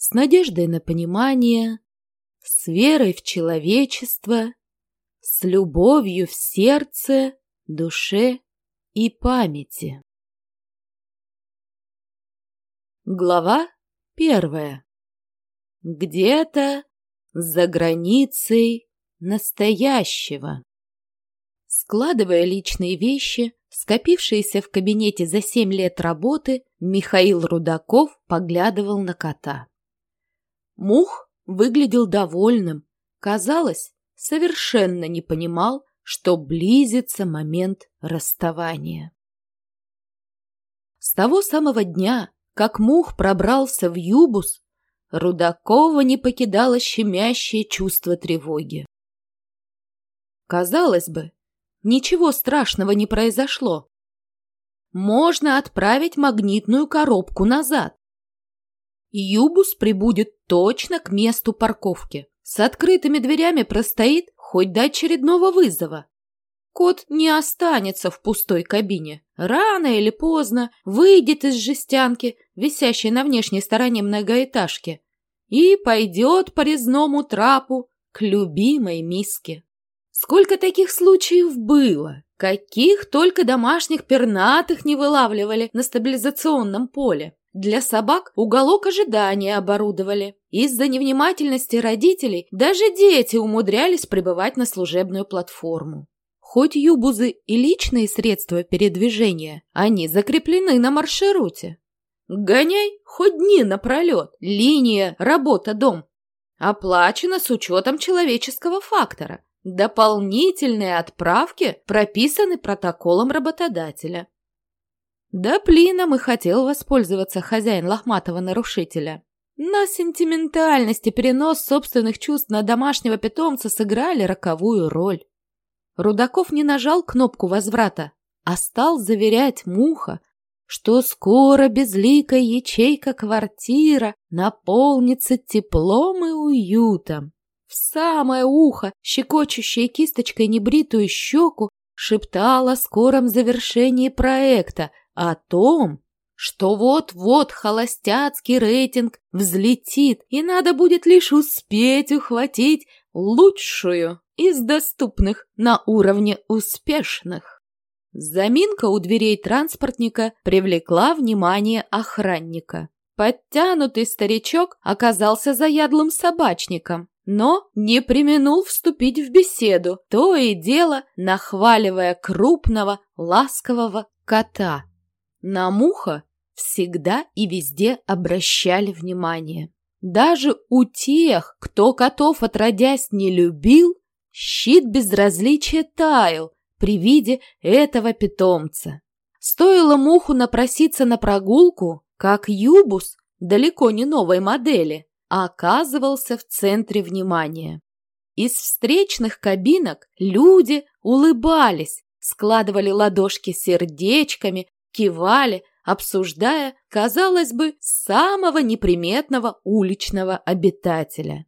с надеждой на понимание, с верой в человечество, с любовью в сердце, душе и памяти. Глава первая. Где-то за границей настоящего. Складывая личные вещи, скопившиеся в кабинете за семь лет работы, Михаил Рудаков поглядывал на кота. Мух выглядел довольным, казалось, совершенно не понимал, что близится момент расставания. С того самого дня, как Мух пробрался в Юбус, Рудакова не покидало щемящее чувство тревоги. Казалось бы, ничего страшного не произошло. Можно отправить магнитную коробку назад. Юбус прибудет точно к месту парковки. С открытыми дверями простоит хоть до очередного вызова. Кот не останется в пустой кабине. Рано или поздно выйдет из жестянки, висящей на внешней стороне многоэтажки, и пойдет по резному трапу к любимой миске. Сколько таких случаев было? Каких только домашних пернатых не вылавливали на стабилизационном поле. Для собак уголок ожидания оборудовали. Из-за невнимательности родителей даже дети умудрялись прибывать на служебную платформу. Хоть юбузы и личные средства передвижения, они закреплены на маршруте. Гоняй хоть дни напролет, линия, работа, дом. Оплачено с учетом человеческого фактора. Дополнительные отправки прописаны протоколом работодателя. Да плином и хотел воспользоваться хозяин лохматого нарушителя. На сентиментальность и перенос собственных чувств на домашнего питомца сыграли роковую роль. Рудаков не нажал кнопку возврата, а стал заверять Муха, что скоро безликая ячейка-квартира наполнится теплом и уютом. В самое ухо, щекочущей кисточкой небритую щеку, шептал о скором завершении проекта, о том, что вот-вот холостяцкий рейтинг взлетит, и надо будет лишь успеть ухватить лучшую из доступных на уровне успешных. Заминка у дверей транспортника привлекла внимание охранника. Подтянутый старичок оказался заядлым собачником, но не применул вступить в беседу, то и дело нахваливая крупного ласкового кота. На муха всегда и везде обращали внимание. Даже у тех, кто котов отродясь не любил, щит безразличия таял при виде этого питомца. Стоило муху напроситься на прогулку, как Юбус, далеко не новой модели, оказывался в центре внимания. Из встречных кабинок люди улыбались, складывали ладошки сердечками, кивали, обсуждая, казалось бы, самого неприметного уличного обитателя.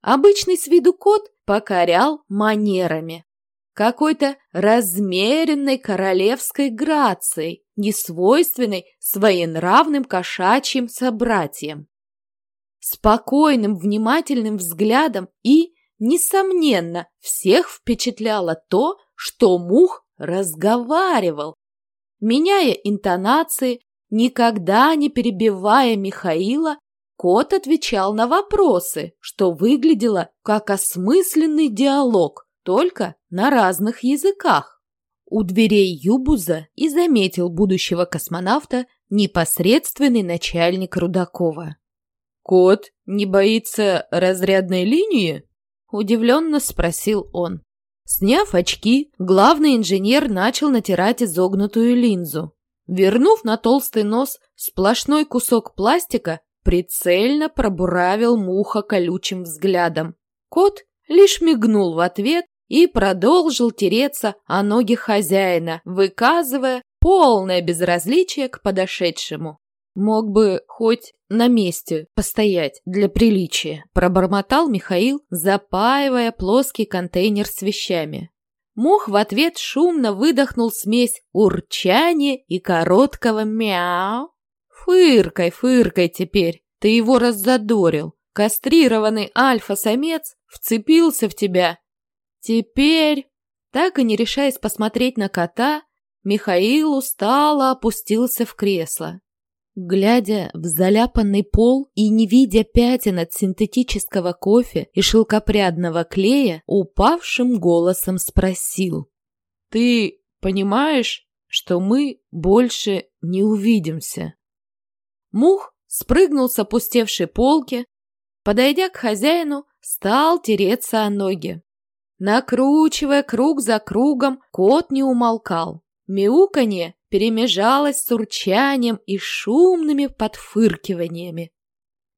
Обычный с виду кот покорял манерами, какой-то размеренной королевской грацией, несвойственной своенравным кошачьим собратьям. Спокойным, внимательным взглядом и, несомненно, всех впечатляло то, что мух разговаривал, меняя интонации, никогда не перебивая Михаила, кот отвечал на вопросы, что выглядело как осмысленный диалог, только на разных языках. У дверей Юбуза и заметил будущего космонавта непосредственный начальник Рудакова. «Кот не боится разрядной линии?» – удивленно спросил он. Сняв очки, главный инженер начал натирать изогнутую линзу. Вернув на толстый нос сплошной кусок пластика, прицельно пробуравил муха колючим взглядом. Кот лишь мигнул в ответ и продолжил тереться о ноги хозяина, выказывая полное безразличие к подошедшему. Мог бы хоть на месте постоять для приличия, пробормотал Михаил, запаивая плоский контейнер с вещами. Мух в ответ шумно выдохнул смесь урчания и короткого мяу. «Фыркай, фыркай теперь!» Ты его раззадорил. Кастрированный альфа-самец вцепился в тебя. Теперь, так и не решаясь посмотреть на кота, Михаил устало опустился в кресло. Глядя в заляпанный пол и не видя пятен от синтетического кофе и шелкопрядного клея, упавшим голосом спросил. «Ты понимаешь, что мы больше не увидимся?» Мух спрыгнул с опустевшей полки, подойдя к хозяину, стал тереться о ноги. Накручивая круг за кругом, кот не умолкал. Мяуканье перемежалось с урчанием и шумными подфыркиваниями.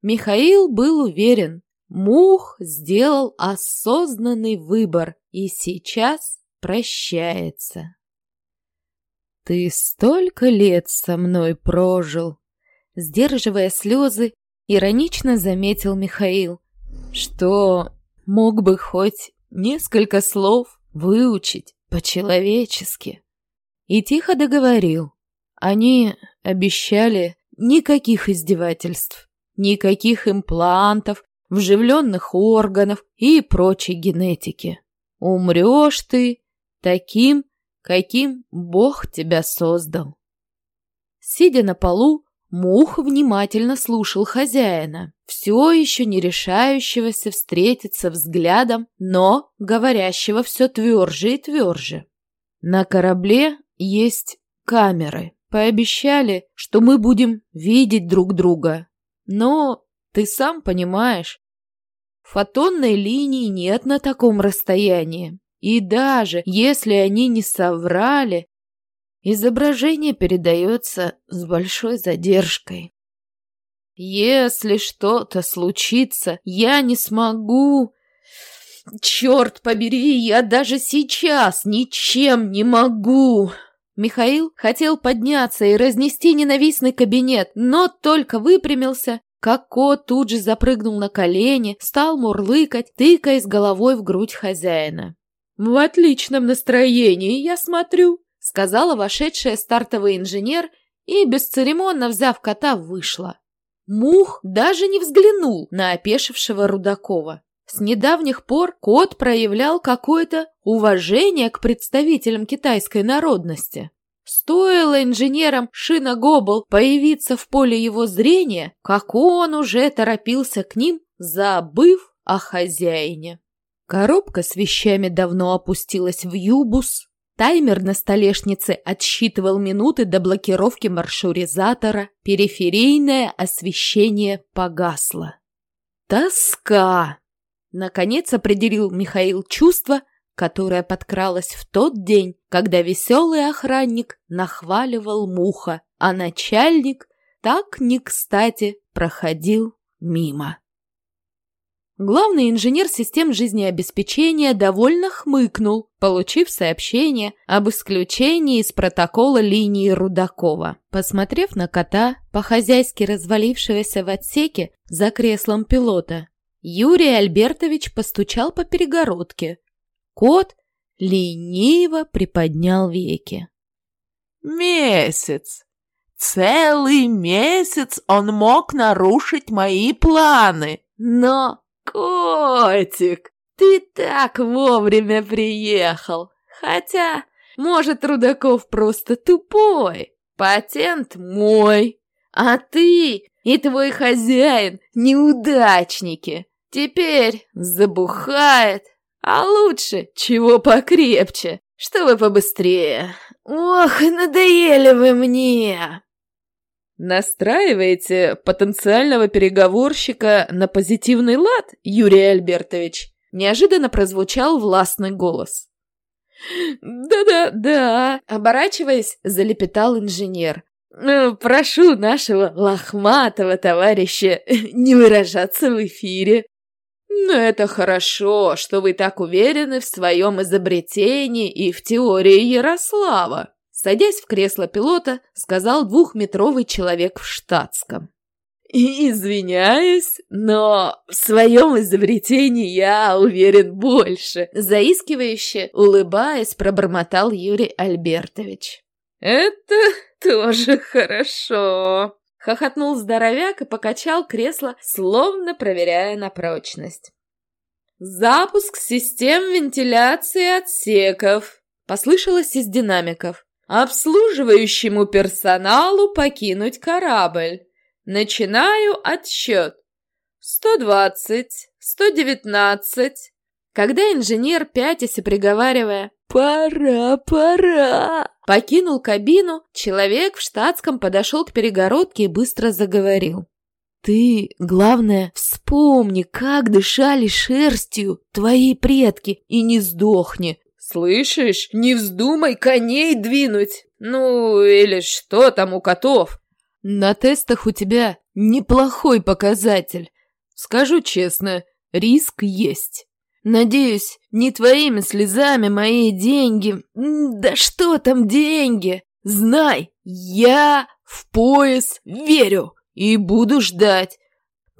Михаил был уверен, Мух сделал осознанный выбор и сейчас прощается. «Ты столько лет со мной прожил!» Сдерживая слезы, иронично заметил Михаил, что мог бы хоть несколько слов выучить по-человечески. И тихо договорил. Они обещали никаких издевательств, никаких имплантов, вживленных органов и прочей генетики. Умрешь ты таким, каким Бог тебя создал. Сидя на полу, Мух внимательно слушал хозяина, все еще не решающегося встретиться взглядом, но говорящего все тверже и тверже. На корабле есть камеры. Пообещали, что мы будем видеть друг друга. Но ты сам понимаешь, фотонной линии нет на таком расстоянии. И даже если они не соврали, изображение передается с большой задержкой. Если что-то случится, я не смогу... Черт побери, я даже сейчас ничем не могу. Михаил хотел подняться и разнести ненавистный кабинет, но только выпрямился, как кот тут же запрыгнул на колени, стал мурлыкать, тыкаясь головой в грудь хозяина. «В отличном настроении, я смотрю», — сказала вошедшая стартовый инженер и, бесцеремонно взяв кота, вышла. Мух даже не взглянул на опешившего Рудакова. С недавних пор кот проявлял какое-то уважение к представителям китайской народности. Стоило инженерам Шина Гобл появиться в поле его зрения, как он уже торопился к ним, забыв о хозяине. Коробка с вещами давно опустилась в юбус. Таймер на столешнице отсчитывал минуты до блокировки маршрутизатора. Периферийное освещение погасло. Тоска! Наконец определил Михаил чувство, которое подкралось в тот день, когда веселый охранник нахваливал муха, а начальник так не кстати проходил мимо. Главный инженер систем жизнеобеспечения довольно хмыкнул, получив сообщение об исключении из протокола линии Рудакова. Посмотрев на кота, по-хозяйски развалившегося в отсеке за креслом пилота, Юрий Альбертович постучал по перегородке. Кот лениво приподнял веки. «Месяц! Целый месяц он мог нарушить мои планы, но, котик, ты так вовремя приехал! Хотя, может, Рудаков просто тупой, патент мой, а ты и твой хозяин неудачники!» Теперь забухает, а лучше чего покрепче, чтобы побыстрее. Ох, надоели вы мне!» «Настраиваете потенциального переговорщика на позитивный лад, Юрий Альбертович?» Неожиданно прозвучал властный голос. «Да-да-да», — оборачиваясь, залепетал инженер. «Ну, «Прошу нашего лохматого товарища не выражаться в эфире. «Но это хорошо, что вы так уверены в своем изобретении и в теории Ярослава», садясь в кресло пилота, сказал двухметровый человек в штатском. «Извиняюсь, но в своем изобретении я уверен больше», заискивающе, улыбаясь, пробормотал Юрий Альбертович. «Это тоже хорошо», хохотнул здоровяк и покачал кресло, словно проверяя на прочность. «Запуск систем вентиляции отсеков», — послышалось из динамиков. «Обслуживающему персоналу покинуть корабль. Начинаю отсчет. Сто двадцать, сто девятнадцать». Когда инженер, пятясь и приговаривая «Пора, пора!» Покинул кабину, человек в штатском подошел к перегородке и быстро заговорил. Ты, главное, вспомни, как дышали шерстью твои предки, и не сдохни. Слышишь, не вздумай коней двинуть. Ну, или что там у котов. На тестах у тебя неплохой показатель. Скажу честно, риск есть. Надеюсь, не твоими слезами мои деньги... Да что там деньги? Знай, я в пояс верю. И буду ждать.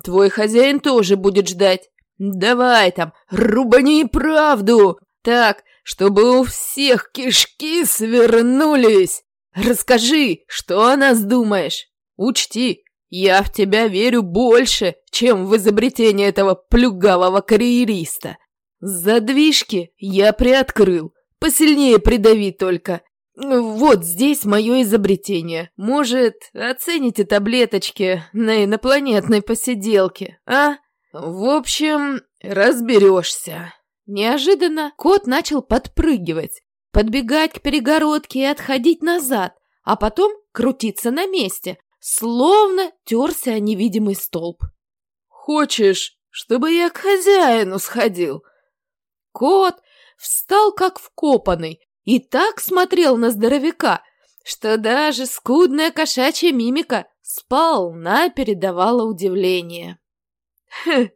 Твой хозяин тоже будет ждать. Давай там, рубани правду. Так, чтобы у всех кишки свернулись. Расскажи, что о нас думаешь. Учти, я в тебя верю больше, чем в изобретение этого плюгавого карьериста. Задвижки я приоткрыл. Посильнее придави только. Вот здесь мое изобретение. Может, оцените таблеточки на инопланетной посиделке, а? В общем, разберешься. Неожиданно кот начал подпрыгивать, подбегать к перегородке и отходить назад, а потом крутиться на месте, словно терся о невидимый столб. «Хочешь, чтобы я к хозяину сходил?» Кот встал как вкопанный, и так смотрел на здоровяка, что даже скудная кошачья мимика сполна передавала удивление.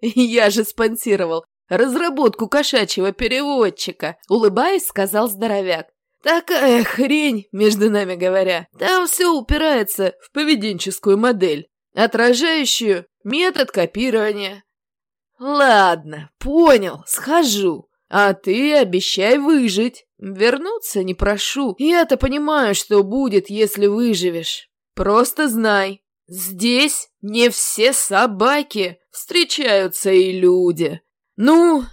«Я же спонсировал разработку кошачьего переводчика», — улыбаясь, сказал здоровяк. «Такая хрень, между нами говоря. Там все упирается в поведенческую модель, отражающую метод копирования». «Ладно, понял, схожу. А ты обещай выжить. Вернуться не прошу. Я-то понимаю, что будет, если выживешь. Просто знай, здесь не все собаки. Встречаются и люди. Ну,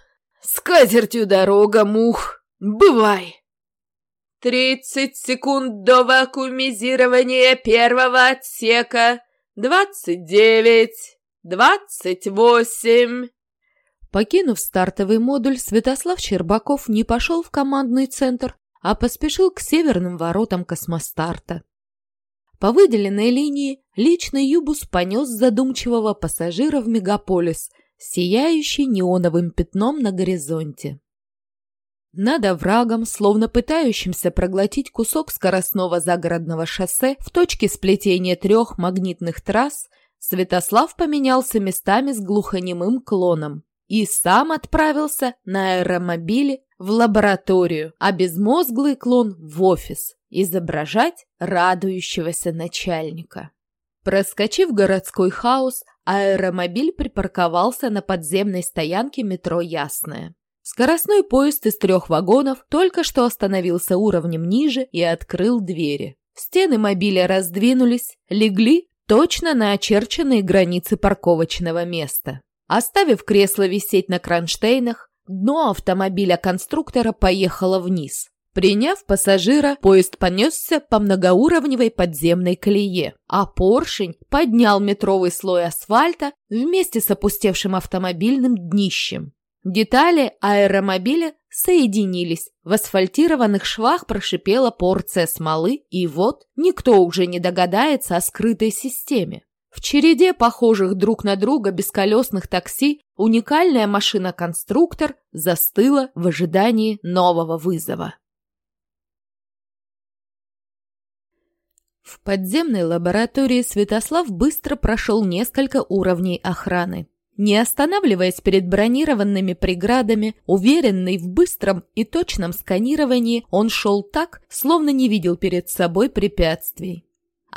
с катертью дорога, мух. Бывай. Тридцать секунд до вакуумизирования первого отсека. Двадцать девять. Двадцать восемь. Покинув стартовый модуль, Святослав Щербаков не пошел в командный центр, а поспешил к северным воротам космостарта. По выделенной линии личный Юбус понес задумчивого пассажира в мегаполис, сияющий неоновым пятном на горизонте. Над оврагом, словно пытающимся проглотить кусок скоростного загородного шоссе в точке сплетения трех магнитных трасс, Святослав поменялся местами с глухонемым клоном и сам отправился на аэромобиле в лабораторию, а безмозглый клон в офис изображать радующегося начальника. Проскочив городской хаос, аэромобиль припарковался на подземной стоянке метро «Ясная». Скоростной поезд из трех вагонов только что остановился уровнем ниже и открыл двери. Стены мобиля раздвинулись, легли точно на очерченные границы парковочного места. Оставив кресло висеть на кронштейнах, дно автомобиля конструктора поехало вниз. Приняв пассажира, поезд понесся по многоуровневой подземной колее, а поршень поднял метровый слой асфальта вместе с опустевшим автомобильным днищем. Детали аэромобиля соединились, в асфальтированных швах прошипела порция смолы, и вот никто уже не догадается о скрытой системе. В череде похожих друг на друга бесколесных такси уникальная машина-конструктор застыла в ожидании нового вызова. В подземной лаборатории Святослав быстро прошел несколько уровней охраны. Не останавливаясь перед бронированными преградами, уверенный в быстром и точном сканировании, он шел так, словно не видел перед собой препятствий.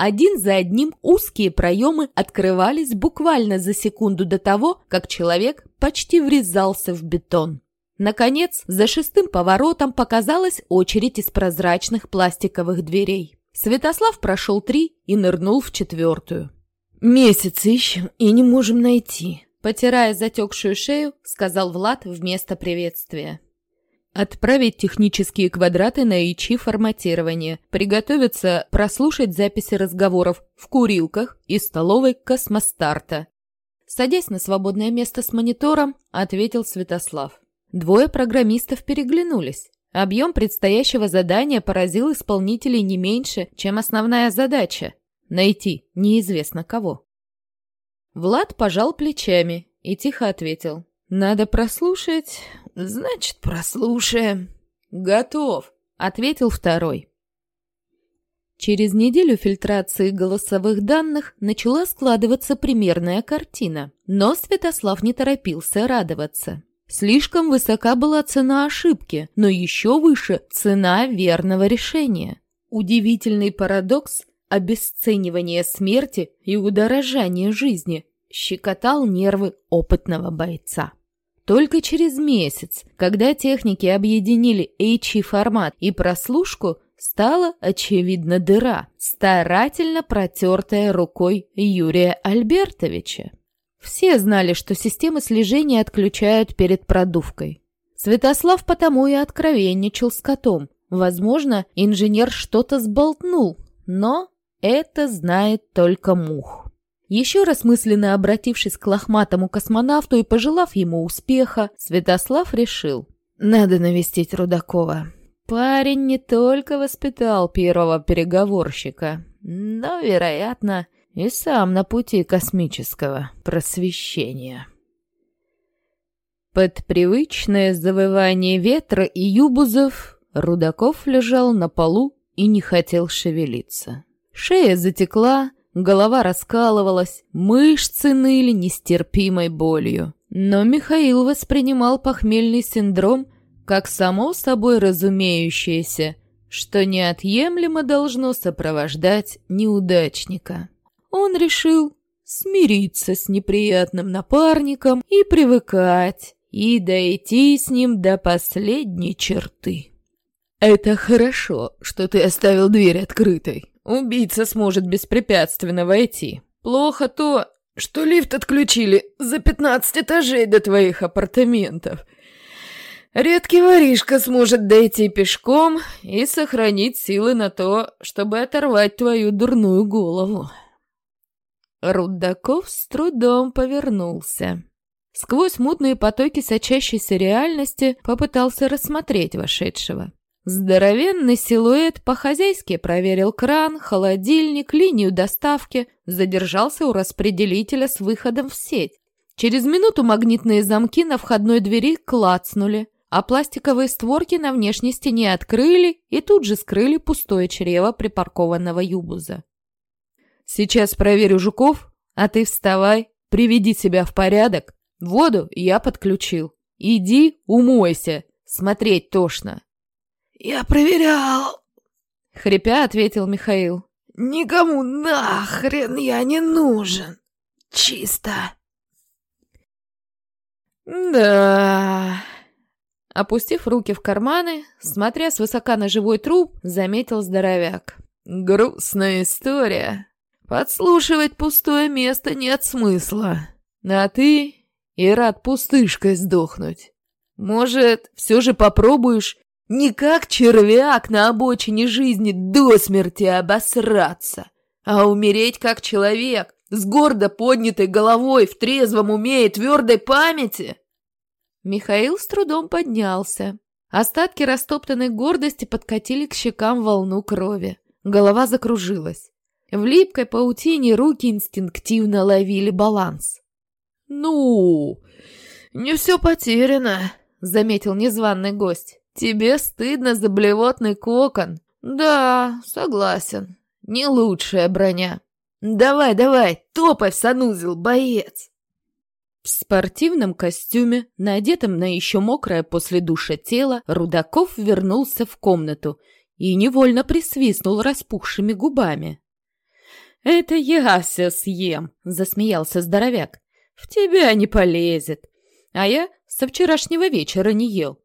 Один за одним узкие проемы открывались буквально за секунду до того, как человек почти врезался в бетон. Наконец, за шестым поворотом показалась очередь из прозрачных пластиковых дверей. Святослав прошел три и нырнул в четвертую. Месяц ищем и не можем найти. Потирая затекшую шею, сказал Влад вместо приветствия. Отправить технические квадраты на ИЧИ форматирование, приготовиться прослушать записи разговоров в курилках и столовой космостарта. Садясь на свободное место с монитором, ответил Святослав. Двое программистов переглянулись. Объем предстоящего задания поразил исполнителей не меньше, чем основная задача — найти неизвестно кого. Влад пожал плечами и тихо ответил. «Надо прослушать, значит, прослушаем». «Готов», — ответил второй. Через неделю фильтрации голосовых данных начала складываться примерная картина, но Святослав не торопился радоваться. Слишком высока была цена ошибки, но еще выше цена верного решения. Удивительный парадокс обесценивания смерти и удорожания жизни щекотал нервы опытного бойца. Только через месяц, когда техники объединили HE-формат и прослушку, стала очевидна дыра, старательно протертая рукой Юрия Альбертовича. Все знали, что системы слежения отключают перед продувкой. Святослав потому и откровенничал с котом. Возможно, инженер что-то сболтнул, но это знает только мух. Еще раз мысленно обратившись к лохматому космонавту и пожелав ему успеха, Святослав решил. Надо навестить Рудакова. Парень не только воспитал первого переговорщика, но, вероятно, и сам на пути космического просвещения. Под привычное завывание ветра и юбузов Рудаков лежал на полу и не хотел шевелиться. Шея затекла, голова раскалывалась, мышцы ныли нестерпимой болью. Но Михаил воспринимал похмельный синдром как само собой разумеющееся, что неотъемлемо должно сопровождать неудачника он решил смириться с неприятным напарником и привыкать, и дойти с ним до последней черты. «Это хорошо, что ты оставил дверь открытой. Убийца сможет беспрепятственно войти. Плохо то, что лифт отключили за пятнадцать этажей до твоих апартаментов. Редкий воришка сможет дойти пешком и сохранить силы на то, чтобы оторвать твою дурную голову». Рудаков с трудом повернулся. Сквозь мутные потоки сочащейся реальности попытался рассмотреть вошедшего. Здоровенный силуэт по-хозяйски проверил кран, холодильник, линию доставки, задержался у распределителя с выходом в сеть. Через минуту магнитные замки на входной двери клацнули, а пластиковые створки на внешней стене открыли и тут же скрыли пустое чрево припаркованного юбуза. Сейчас проверю жуков, а ты вставай, приведи себя в порядок. Воду я подключил. Иди, умойся, смотреть тошно. Я проверял, хрипя ответил Михаил. Никому нахрен я не нужен. Чисто. Да. Опустив руки в карманы, смотря свысока на живой труп, заметил здоровяк. Грустная история. Подслушивать пустое место нет смысла. А ты и рад пустышкой сдохнуть. Может, все же попробуешь не как червяк на обочине жизни до смерти обосраться, а умереть как человек, с гордо поднятой головой, в трезвом уме и твердой памяти? Михаил с трудом поднялся. Остатки растоптанной гордости подкатили к щекам волну крови. Голова закружилась. В липкой паутине руки инстинктивно ловили баланс. «Ну, не все потеряно», — заметил незваный гость. «Тебе стыдно за блевотный кокон?» «Да, согласен. Не лучшая броня. Давай, давай, топай в санузел, боец!» В спортивном костюме, надетом на еще мокрое после душа тело, Рудаков вернулся в комнату и невольно присвистнул распухшими губами. «Это я все съем», — засмеялся здоровяк. «В тебя не полезет. А я со вчерашнего вечера не ел».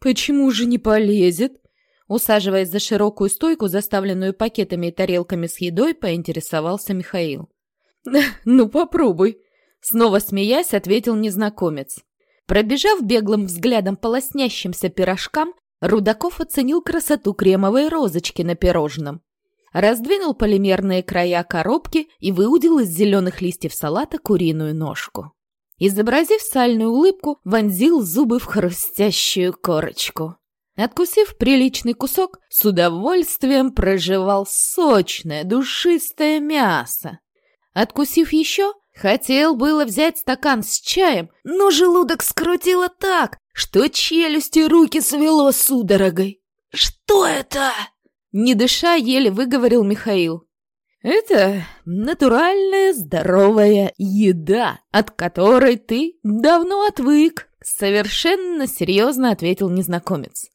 «Почему же не полезет?» Усаживаясь за широкую стойку, заставленную пакетами и тарелками с едой, поинтересовался Михаил. «Ну, попробуй», — снова смеясь, ответил незнакомец. Пробежав беглым взглядом по лоснящимся пирожкам, Рудаков оценил красоту кремовой розочки на пирожном. Раздвинул полимерные края коробки и выудил из зеленых листьев салата куриную ножку. Изобразив сальную улыбку, вонзил зубы в хрустящую корочку. Откусив приличный кусок, с удовольствием прожевал сочное, душистое мясо. Откусив еще, хотел было взять стакан с чаем, но желудок скрутило так, что челюсти руки свело судорогой. «Что это?» Не дыша, еле выговорил Михаил. «Это натуральная здоровая еда, от которой ты давно отвык», совершенно серьезно ответил незнакомец.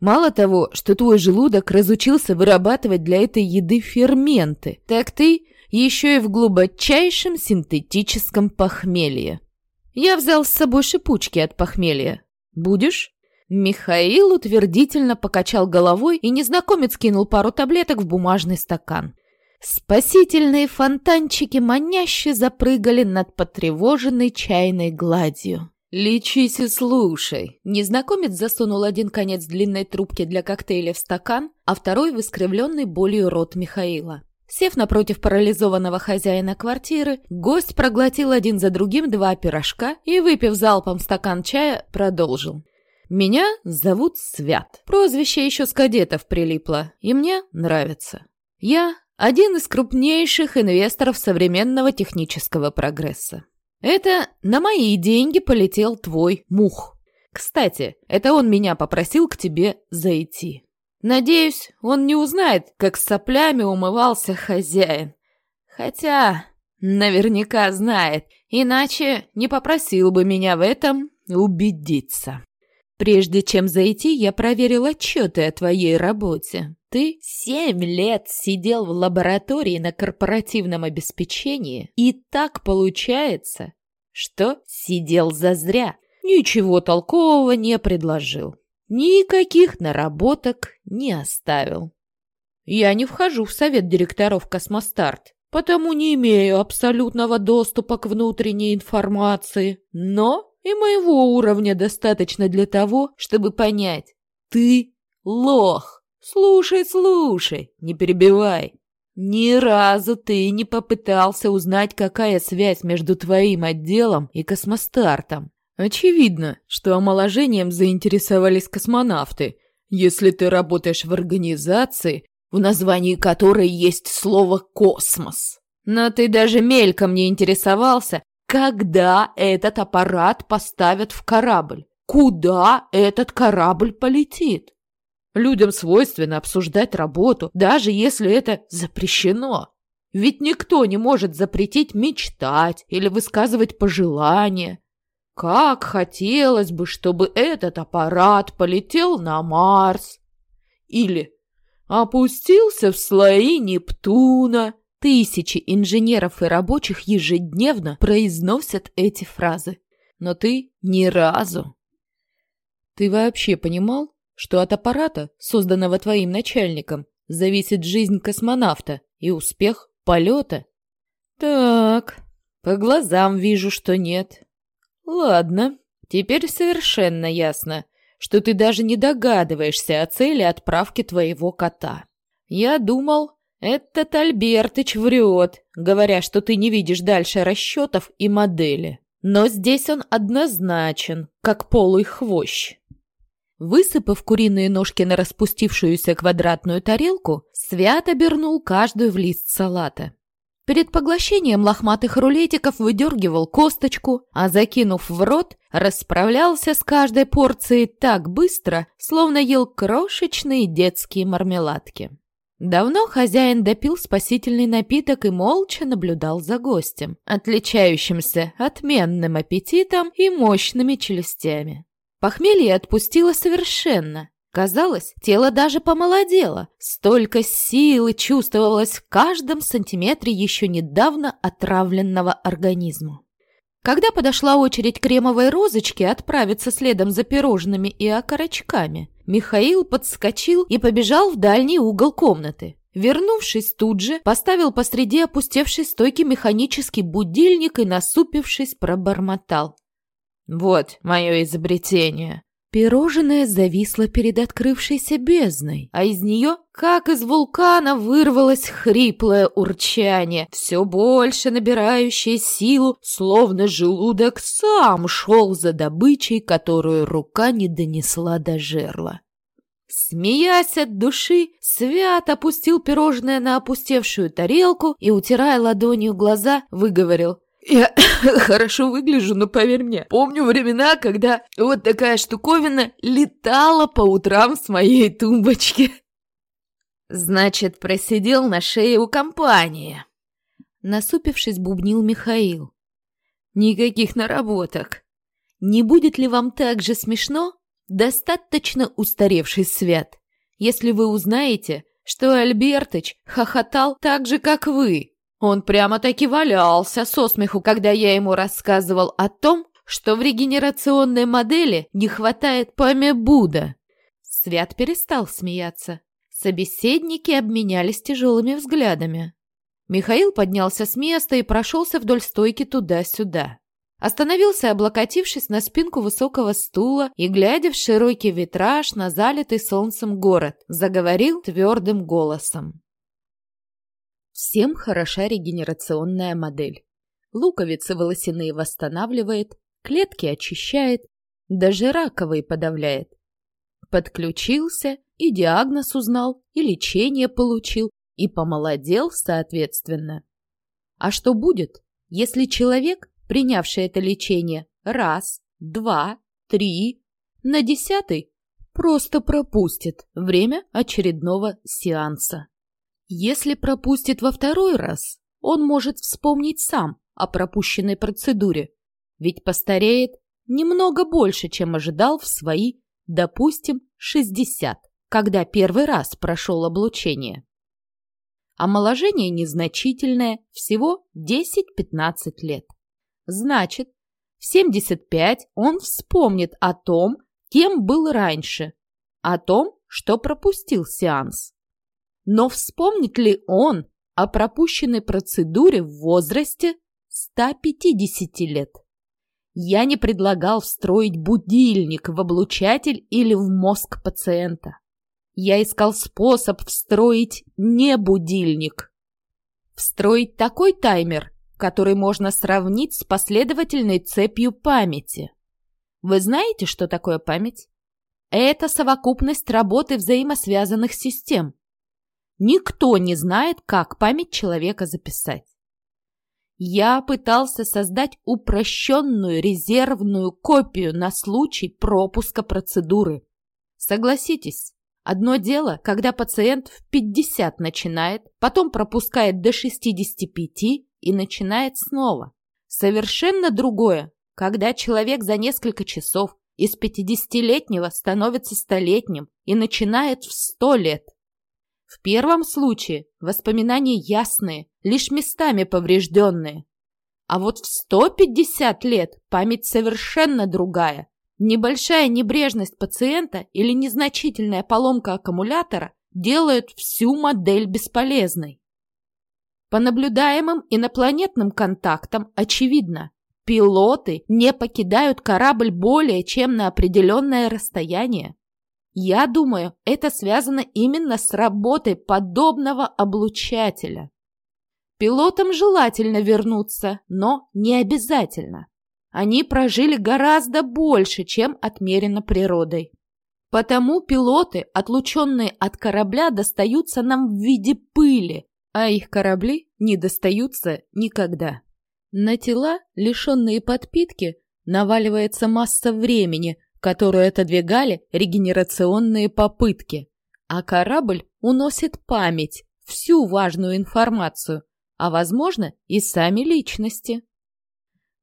«Мало того, что твой желудок разучился вырабатывать для этой еды ферменты, так ты еще и в глубочайшем синтетическом похмелье. Я взял с собой шипучки от похмелья. Будешь?» Михаил утвердительно покачал головой, и незнакомец кинул пару таблеток в бумажный стакан. Спасительные фонтанчики маняще запрыгали над потревоженной чайной гладью. «Лечись и слушай!» Незнакомец засунул один конец длинной трубки для коктейля в стакан, а второй в искривленный болью рот Михаила. Сев напротив парализованного хозяина квартиры, гость проглотил один за другим два пирожка и, выпив залпом стакан чая, продолжил. «Меня зовут Свят. Прозвище еще с кадетов прилипло, и мне нравится. Я один из крупнейших инвесторов современного технического прогресса. Это на мои деньги полетел твой мух. Кстати, это он меня попросил к тебе зайти. Надеюсь, он не узнает, как с соплями умывался хозяин. Хотя наверняка знает, иначе не попросил бы меня в этом убедиться. Прежде чем зайти, я проверил отчеты о твоей работе. Ты семь лет сидел в лаборатории на корпоративном обеспечении, и так получается, что сидел зазря. Ничего толкового не предложил. Никаких наработок не оставил. Я не вхожу в совет директоров Космостарт, потому не имею абсолютного доступа к внутренней информации, но и моего уровня достаточно для того, чтобы понять. Ты лох. Слушай, слушай, не перебивай. Ни разу ты не попытался узнать, какая связь между твоим отделом и космостартом. Очевидно, что омоложением заинтересовались космонавты, если ты работаешь в организации, в названии которой есть слово «космос». Но ты даже мельком не интересовался, когда этот аппарат поставят в корабль? Куда этот корабль полетит? Людям свойственно обсуждать работу, даже если это запрещено. Ведь никто не может запретить мечтать или высказывать пожелания. Как хотелось бы, чтобы этот аппарат полетел на Марс. Или опустился в слои Нептуна Тысячи инженеров и рабочих ежедневно произносят эти фразы. Но ты ни разу. Ты вообще понимал, что от аппарата, созданного твоим начальником, зависит жизнь космонавта и успех полета? Так, по глазам вижу, что нет. Ладно, теперь совершенно ясно, что ты даже не догадываешься о цели отправки твоего кота. Я думал, этот Альбертыч врет, говоря, что ты не видишь дальше расчетов и модели. Но здесь он однозначен, как полый хвощ. Высыпав куриные ножки на распустившуюся квадратную тарелку, Свят обернул каждую в лист салата. Перед поглощением лохматых рулетиков выдергивал косточку, а закинув в рот, расправлялся с каждой порцией так быстро, словно ел крошечные детские мармеладки. Давно хозяин допил спасительный напиток и молча наблюдал за гостем, отличающимся отменным аппетитом и мощными челюстями. Похмелье отпустило совершенно. Казалось, тело даже помолодело. Столько силы чувствовалось в каждом сантиметре еще недавно отравленного организма. Когда подошла очередь кремовой розочки отправиться следом за пирожными и окорочками, Михаил подскочил и побежал в дальний угол комнаты. Вернувшись тут же, поставил посреди опустевшей стойки механический будильник и, насупившись, пробормотал. «Вот мое изобретение». Пирожное зависло перед открывшейся бездной, а из нее, как из вулкана, вырвалось хриплое урчание, все больше набирающее силу, словно желудок сам шел за добычей, которую рука не донесла до жерла. Смеясь от души, Свят опустил пирожное на опустевшую тарелку и, утирая ладонью глаза, выговорил. «Я хорошо выгляжу, но поверь мне, помню времена, когда вот такая штуковина летала по утрам с моей тумбочки». «Значит, просидел на шее у компании», — насупившись, бубнил Михаил. «Никаких наработок. Не будет ли вам так же смешно, достаточно устаревший свят, если вы узнаете, что Альбертыч хохотал так же, как вы. Он прямо-таки валялся со смеху, когда я ему рассказывал о том, что в регенерационной модели не хватает Памебуда. Свят перестал смеяться. Собеседники обменялись тяжелыми взглядами. Михаил поднялся с места и прошелся вдоль стойки туда-сюда. Остановился, облокотившись на спинку высокого стула и, глядя в широкий витраж на залитый солнцем город, заговорил твердым голосом. Всем хороша регенерационная модель. Луковицы волосяные восстанавливает, клетки очищает, даже раковые подавляет. Подключился и диагноз узнал, и лечение получил, и помолодел соответственно. А что будет, если человек принявший это лечение раз, два, три, на десятый просто пропустит время очередного сеанса. Если пропустит во второй раз, он может вспомнить сам о пропущенной процедуре, ведь постареет немного больше, чем ожидал в свои, допустим, 60, когда первый раз прошел облучение. Омоложение незначительное, всего 10-15 лет. Значит, в 75 он вспомнит о том, кем был раньше, о том, что пропустил сеанс. Но вспомнит ли он о пропущенной процедуре в возрасте 150 лет? Я не предлагал встроить будильник в облучатель или в мозг пациента. Я искал способ встроить не будильник. Встроить такой таймер, который можно сравнить с последовательной цепью памяти. Вы знаете, что такое память? Это совокупность работы взаимосвязанных систем. Никто не знает, как память человека записать. Я пытался создать упрощенную резервную копию на случай пропуска процедуры. Согласитесь, одно дело, когда пациент в 50 начинает, потом пропускает до 65 и начинает снова. Совершенно другое, когда человек за несколько часов из 50-летнего становится столетним и начинает в 100 лет. В первом случае воспоминания ясные, лишь местами поврежденные. А вот в 150 лет память совершенно другая. Небольшая небрежность пациента или незначительная поломка аккумулятора делают всю модель бесполезной. По наблюдаемым инопланетным контактам очевидно, пилоты не покидают корабль более чем на определенное расстояние. Я думаю, это связано именно с работой подобного облучателя. Пилотам желательно вернуться, но не обязательно. Они прожили гораздо больше, чем отмерено природой. Потому пилоты, отлученные от корабля, достаются нам в виде пыли, а их корабли не достаются никогда. На тела, лишенные подпитки, наваливается масса времени, которую отодвигали регенерационные попытки, а корабль уносит память, всю важную информацию, а, возможно, и сами личности.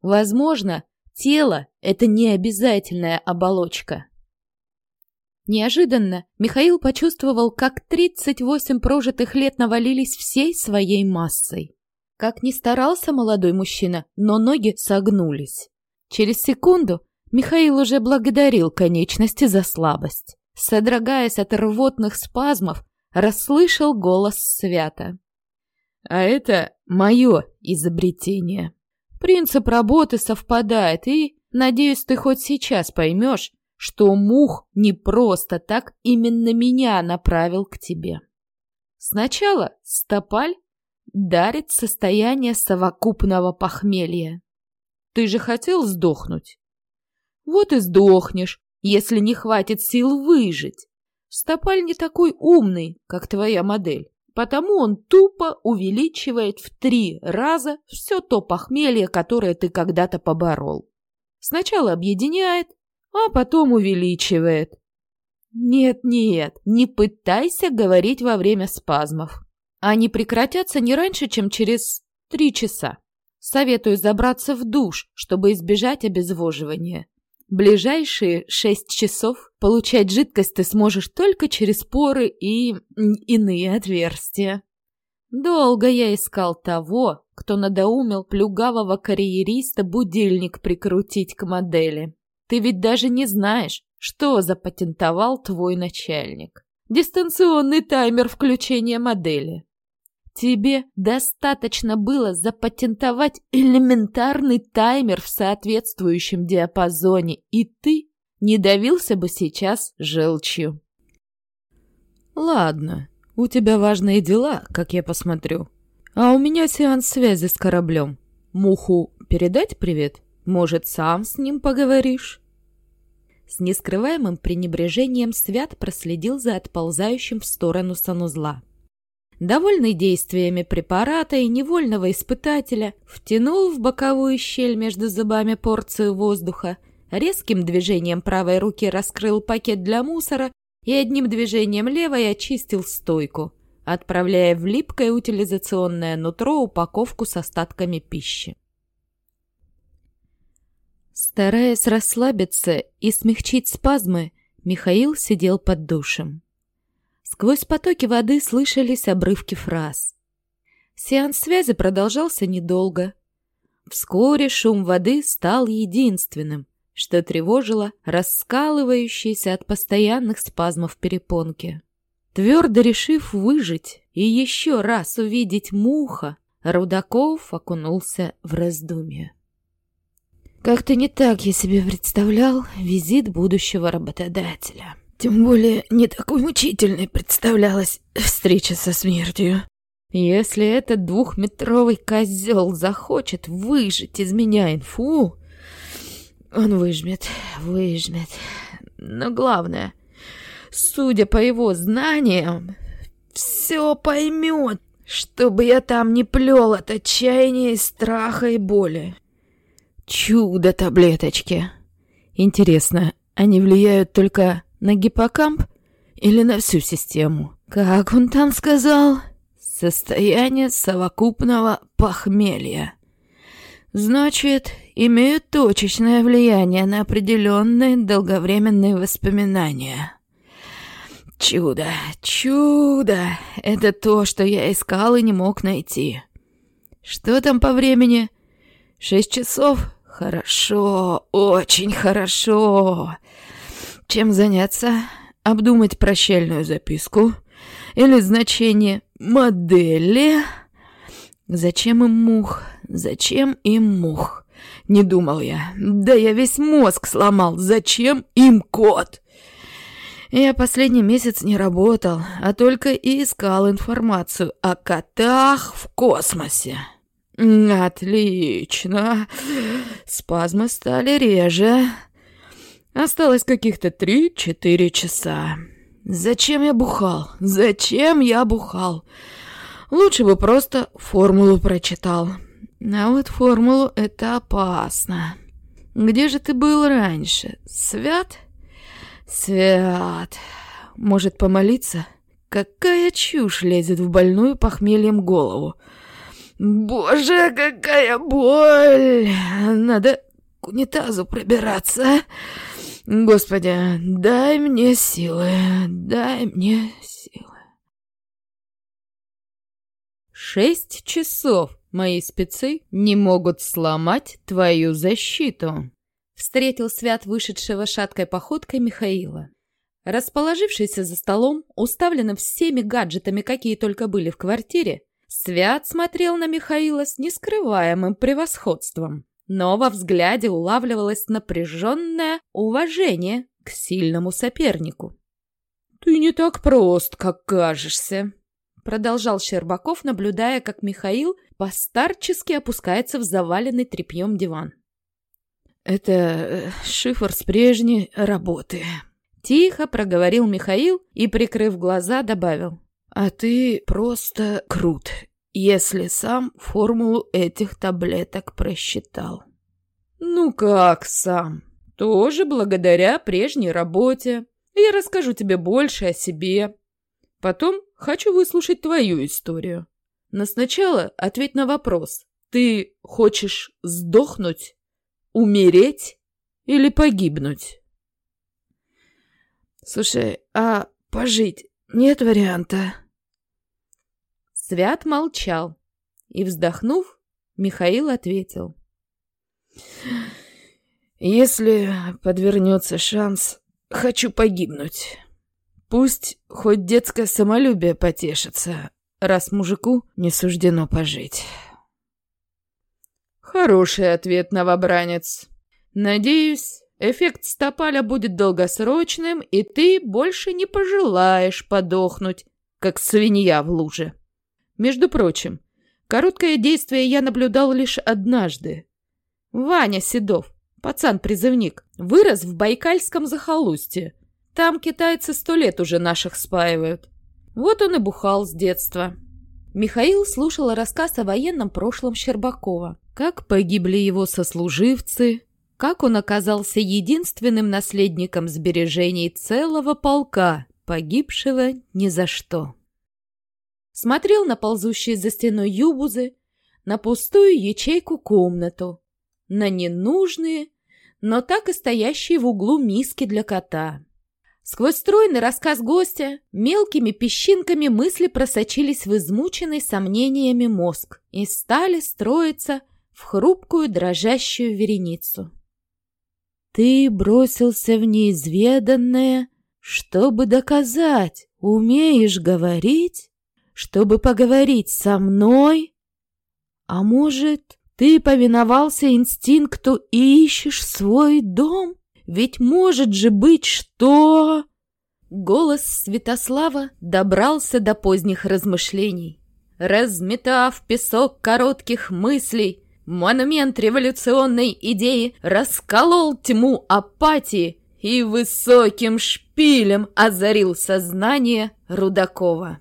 Возможно, тело – это не обязательная оболочка. Неожиданно Михаил почувствовал, как 38 прожитых лет навалились всей своей массой. Как ни старался молодой мужчина, но ноги согнулись. Через секунду Михаил уже благодарил конечности за слабость. Содрогаясь от рвотных спазмов, расслышал голос Свята. А это мое изобретение. Принцип работы совпадает, и, надеюсь, ты хоть сейчас поймешь, что Мух не просто так именно меня направил к тебе. Сначала Стопаль дарит состояние совокупного похмелья. Ты же хотел сдохнуть? Вот и сдохнешь, если не хватит сил выжить. Стопаль не такой умный, как твоя модель, потому он тупо увеличивает в три раза все то похмелье, которое ты когда-то поборол. Сначала объединяет, а потом увеличивает. Нет-нет, не пытайся говорить во время спазмов. Они прекратятся не раньше, чем через три часа. Советую забраться в душ, чтобы избежать обезвоживания. Ближайшие шесть часов получать жидкость ты сможешь только через поры и иные отверстия. Долго я искал того, кто надоумил плюгавого карьериста будильник прикрутить к модели. Ты ведь даже не знаешь, что запатентовал твой начальник. Дистанционный таймер включения модели. Тебе достаточно было запатентовать элементарный таймер в соответствующем диапазоне, и ты не давился бы сейчас желчью. Ладно, у тебя важные дела, как я посмотрю. А у меня сеанс связи с кораблем. Муху передать привет? Может, сам с ним поговоришь? С нескрываемым пренебрежением Свят проследил за отползающим в сторону санузла довольный действиями препарата и невольного испытателя, втянул в боковую щель между зубами порцию воздуха, резким движением правой руки раскрыл пакет для мусора и одним движением левой очистил стойку, отправляя в липкое утилизационное нутро упаковку с остатками пищи. Стараясь расслабиться и смягчить спазмы, Михаил сидел под душем. Сквозь потоки воды слышались обрывки фраз. Сеанс связи продолжался недолго. Вскоре шум воды стал единственным, что тревожило раскалывающиеся от постоянных спазмов перепонки. Твердо решив выжить и еще раз увидеть муха, Рудаков окунулся в раздумье. Как-то не так я себе представлял визит будущего работодателя. Тем более не такой мучительной представлялась встреча со смертью. Если этот двухметровый козел захочет выжить из меня инфу, он выжмет, выжмет. Но главное, судя по его знаниям, все поймет, чтобы я там не плел от отчаяния, страха и боли. Чудо-таблеточки. Интересно, они влияют только на гиппокамп или на всю систему? Как он там сказал? Состояние совокупного похмелья. Значит, имеют точечное влияние на определенные долговременные воспоминания. Чудо, чудо! Это то, что я искал и не мог найти. Что там по времени? Шесть часов? Хорошо, очень хорошо. Чем заняться? Обдумать прощальную записку? Или значение модели? Зачем им мух? Зачем им мух? Не думал я. Да я весь мозг сломал. Зачем им кот? Я последний месяц не работал, а только и искал информацию о котах в космосе. Отлично. Спазмы стали реже. Осталось каких-то три-четыре часа. Зачем я бухал? Зачем я бухал? Лучше бы просто формулу прочитал. А вот формулу это опасно. Где же ты был раньше? Свят? Свят. Может, помолиться? Какая чушь лезет в больную похмельем голову. Боже, какая боль! Надо к унитазу пробираться. Господи, дай мне силы, дай мне силы. Шесть часов мои спецы не могут сломать твою защиту. Встретил Свят вышедшего шаткой походкой Михаила. Расположившийся за столом, уставленным всеми гаджетами, какие только были в квартире, Свят смотрел на Михаила с нескрываемым превосходством, но во взгляде улавливалось напряженное уважение к сильному сопернику. «Ты не так прост, как кажешься», — продолжал Щербаков, наблюдая, как Михаил постарчески опускается в заваленный тряпьем диван. «Это э, шифр с прежней работы», — тихо проговорил Михаил и, прикрыв глаза, добавил. «А ты просто крут, если сам формулу этих таблеток просчитал». «Ну как сам? Тоже благодаря прежней работе. Я расскажу тебе больше о себе. Потом хочу выслушать твою историю. Но сначала ответь на вопрос. Ты хочешь сдохнуть, умереть или погибнуть?» «Слушай, а пожить нет варианта?» Свят молчал, и, вздохнув, Михаил ответил. «Если подвернется шанс, хочу погибнуть. Пусть хоть детское самолюбие потешится, раз мужику не суждено пожить». Хороший ответ, новобранец. Надеюсь, эффект стопаля будет долгосрочным, и ты больше не пожелаешь подохнуть, как свинья в луже. Между прочим, короткое действие я наблюдал лишь однажды. Ваня Седов, пацан-призывник, вырос в Байкальском захолустье. Там китайцы сто лет уже наших спаивают. Вот он и бухал с детства. Михаил слушал рассказ о военном прошлом Щербакова. Как погибли его сослуживцы, как он оказался единственным наследником сбережений целого полка, погибшего ни за что смотрел на ползущие за стеной юбузы, на пустую ячейку комнату, на ненужные, но так и стоящие в углу миски для кота. Сквозь стройный рассказ гостя мелкими песчинками мысли просочились в измученный сомнениями мозг и стали строиться в хрупкую дрожащую вереницу. «Ты бросился в неизведанное, чтобы доказать, умеешь говорить?» Чтобы поговорить со мной? А может, ты повиновался инстинкту и ищешь свой дом? Ведь может же быть, что...» Голос Святослава добрался до поздних размышлений. Разметав песок коротких мыслей, монумент революционной идеи расколол тьму апатии и высоким шпилем озарил сознание Рудакова.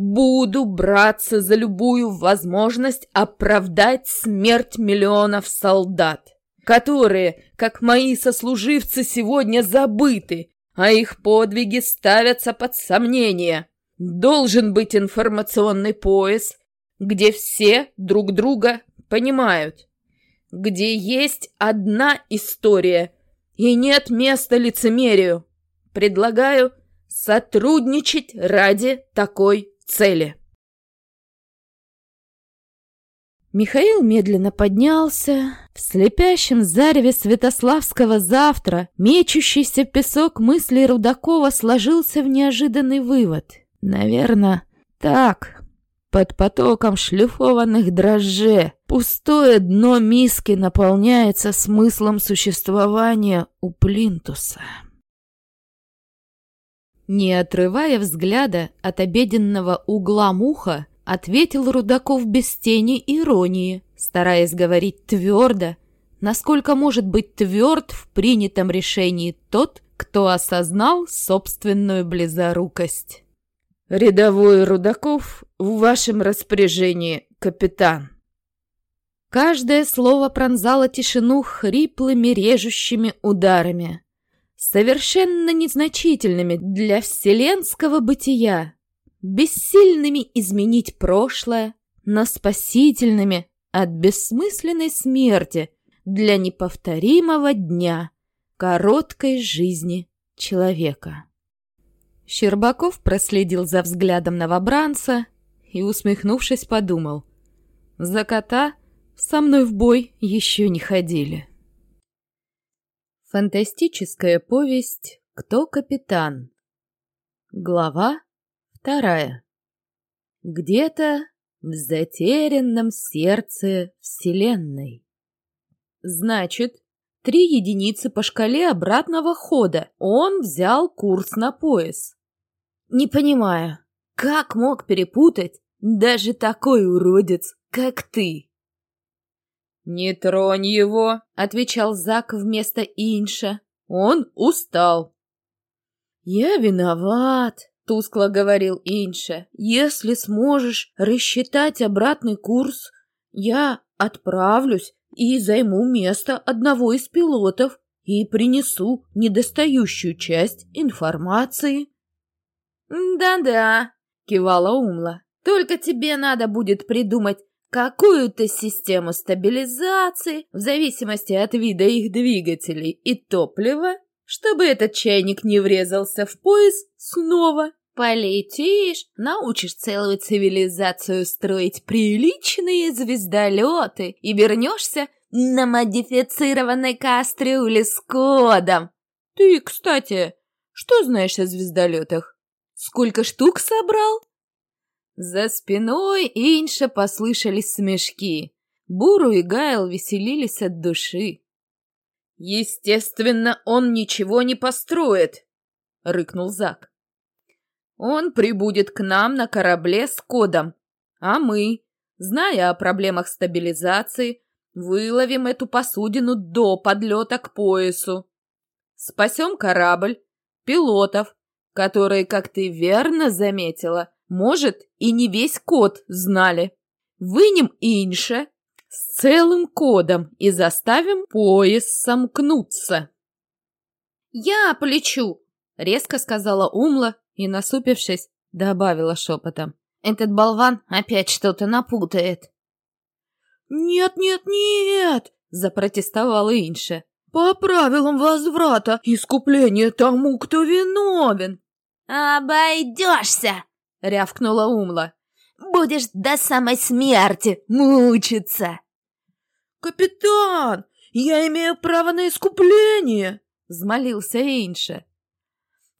Буду браться за любую возможность оправдать смерть миллионов солдат, которые, как мои сослуживцы, сегодня забыты, а их подвиги ставятся под сомнение. Должен быть информационный пояс, где все друг друга понимают, где есть одна история и нет места лицемерию. Предлагаю сотрудничать ради такой цели. Михаил медленно поднялся. В слепящем зареве Святославского завтра мечущийся песок мыслей Рудакова сложился в неожиданный вывод. Наверное, так, под потоком шлифованных дрожжей, пустое дно миски наполняется смыслом существования у плинтуса. Не отрывая взгляда от обеденного угла муха, ответил Рудаков без тени иронии, стараясь говорить твердо, насколько может быть тверд в принятом решении тот, кто осознал собственную близорукость. «Рядовой Рудаков в вашем распоряжении, капитан». Каждое слово пронзало тишину хриплыми режущими ударами совершенно незначительными для вселенского бытия, бессильными изменить прошлое, но спасительными от бессмысленной смерти для неповторимого дня короткой жизни человека. Щербаков проследил за взглядом новобранца и, усмехнувшись, подумал, «За кота со мной в бой еще не ходили». Фантастическая повесть Кто капитан? Глава вторая. Где-то в затерянном сердце Вселенной. Значит, три единицы по шкале обратного хода. Он взял курс на пояс. Не понимаю, как мог перепутать даже такой уродец, как ты? «Не тронь его», — отвечал Зак вместо Инша. «Он устал». «Я виноват», — тускло говорил Инша. «Если сможешь рассчитать обратный курс, я отправлюсь и займу место одного из пилотов и принесу недостающую часть информации». «Да-да», — кивала Умла. «Только тебе надо будет придумать какую-то систему стабилизации в зависимости от вида их двигателей и топлива, чтобы этот чайник не врезался в пояс снова. Полетишь, научишь целую цивилизацию строить приличные звездолеты и вернешься на модифицированной кастрюле с кодом. Ты, кстати, что знаешь о звездолетах? Сколько штук собрал? За спиной Инша послышались смешки. Буру и Гайл веселились от души. «Естественно, он ничего не построит», — рыкнул Зак. «Он прибудет к нам на корабле с кодом, а мы, зная о проблемах стабилизации, выловим эту посудину до подлета к поясу. Спасем корабль, пилотов, которые, как ты верно заметила, может, и не весь код знали. Вынем инше с целым кодом и заставим пояс сомкнуться. «Я полечу!» — резко сказала Умла и, насупившись, добавила шепотом. «Этот болван опять что-то напутает». «Нет, нет, нет!» — запротестовала Инша. «По правилам возврата искупление тому, кто виновен!» «Обойдешься!» — рявкнула Умла. «Будешь до самой смерти мучиться!» «Капитан, я имею право на искупление!» — взмолился Эйнша.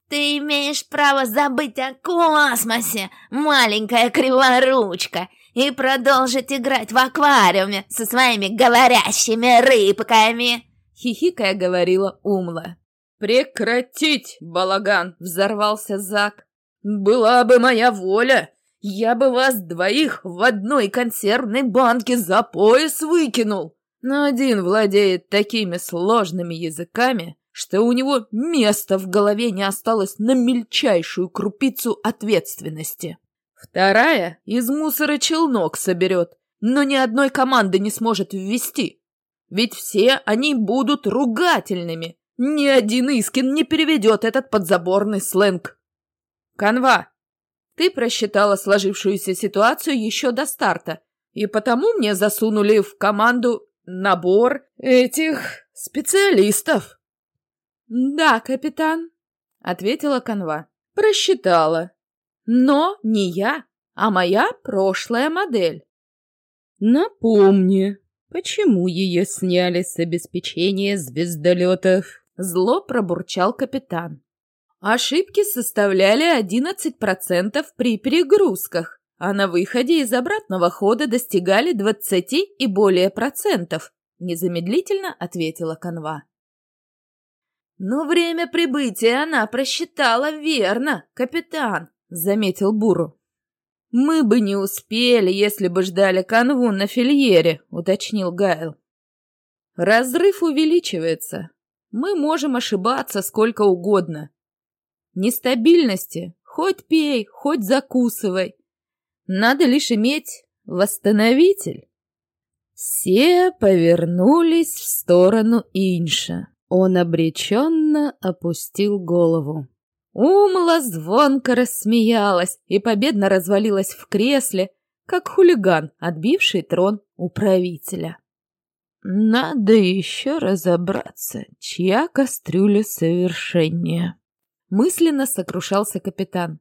«Ты имеешь право забыть о космосе, маленькая криворучка, и продолжить играть в аквариуме со своими говорящими рыбками!» — хихикая говорила Умла. «Прекратить, балаган!» — взорвался Зак. «Была бы моя воля, я бы вас двоих в одной консервной банке за пояс выкинул. Но один владеет такими сложными языками, что у него места в голове не осталось на мельчайшую крупицу ответственности. Вторая из мусора челнок соберет, но ни одной команды не сможет ввести. Ведь все они будут ругательными. Ни один Искин не переведет этот подзаборный сленг. «Канва, ты просчитала сложившуюся ситуацию еще до старта, и потому мне засунули в команду набор этих специалистов». «Да, капитан», — ответила Канва. «Просчитала. Но не я, а моя прошлая модель». «Напомни, почему ее сняли с обеспечения звездолетов?» Зло пробурчал капитан. Ошибки составляли 11% при перегрузках, а на выходе из обратного хода достигали 20 и более процентов, незамедлительно ответила Канва. «Но время прибытия она просчитала верно, капитан», — заметил Буру. «Мы бы не успели, если бы ждали канву на фильере», — уточнил Гайл. «Разрыв увеличивается. Мы можем ошибаться сколько угодно, Нестабильности хоть пей, хоть закусывай. Надо лишь иметь восстановитель. Все повернулись в сторону Инша. Он обреченно опустил голову. Умла звонко рассмеялась и победно развалилась в кресле, как хулиган, отбивший трон управителя. Надо еще разобраться, чья кастрюля совершеннее. Мысленно сокрушался капитан.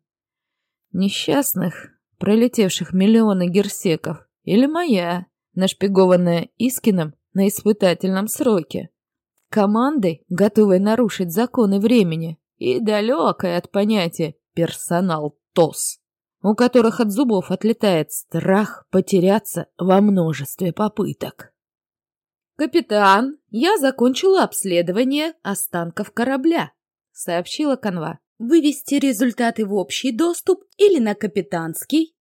Несчастных, пролетевших миллионы герсеков, или моя, нашпигованная Искином на испытательном сроке. Командой, готовой нарушить законы времени, и далекое от понятия «персонал ТОС», у которых от зубов отлетает страх потеряться во множестве попыток. «Капитан, я закончила обследование останков корабля», — сообщила Канва. «Вывести результаты в общий доступ или на капитанский?»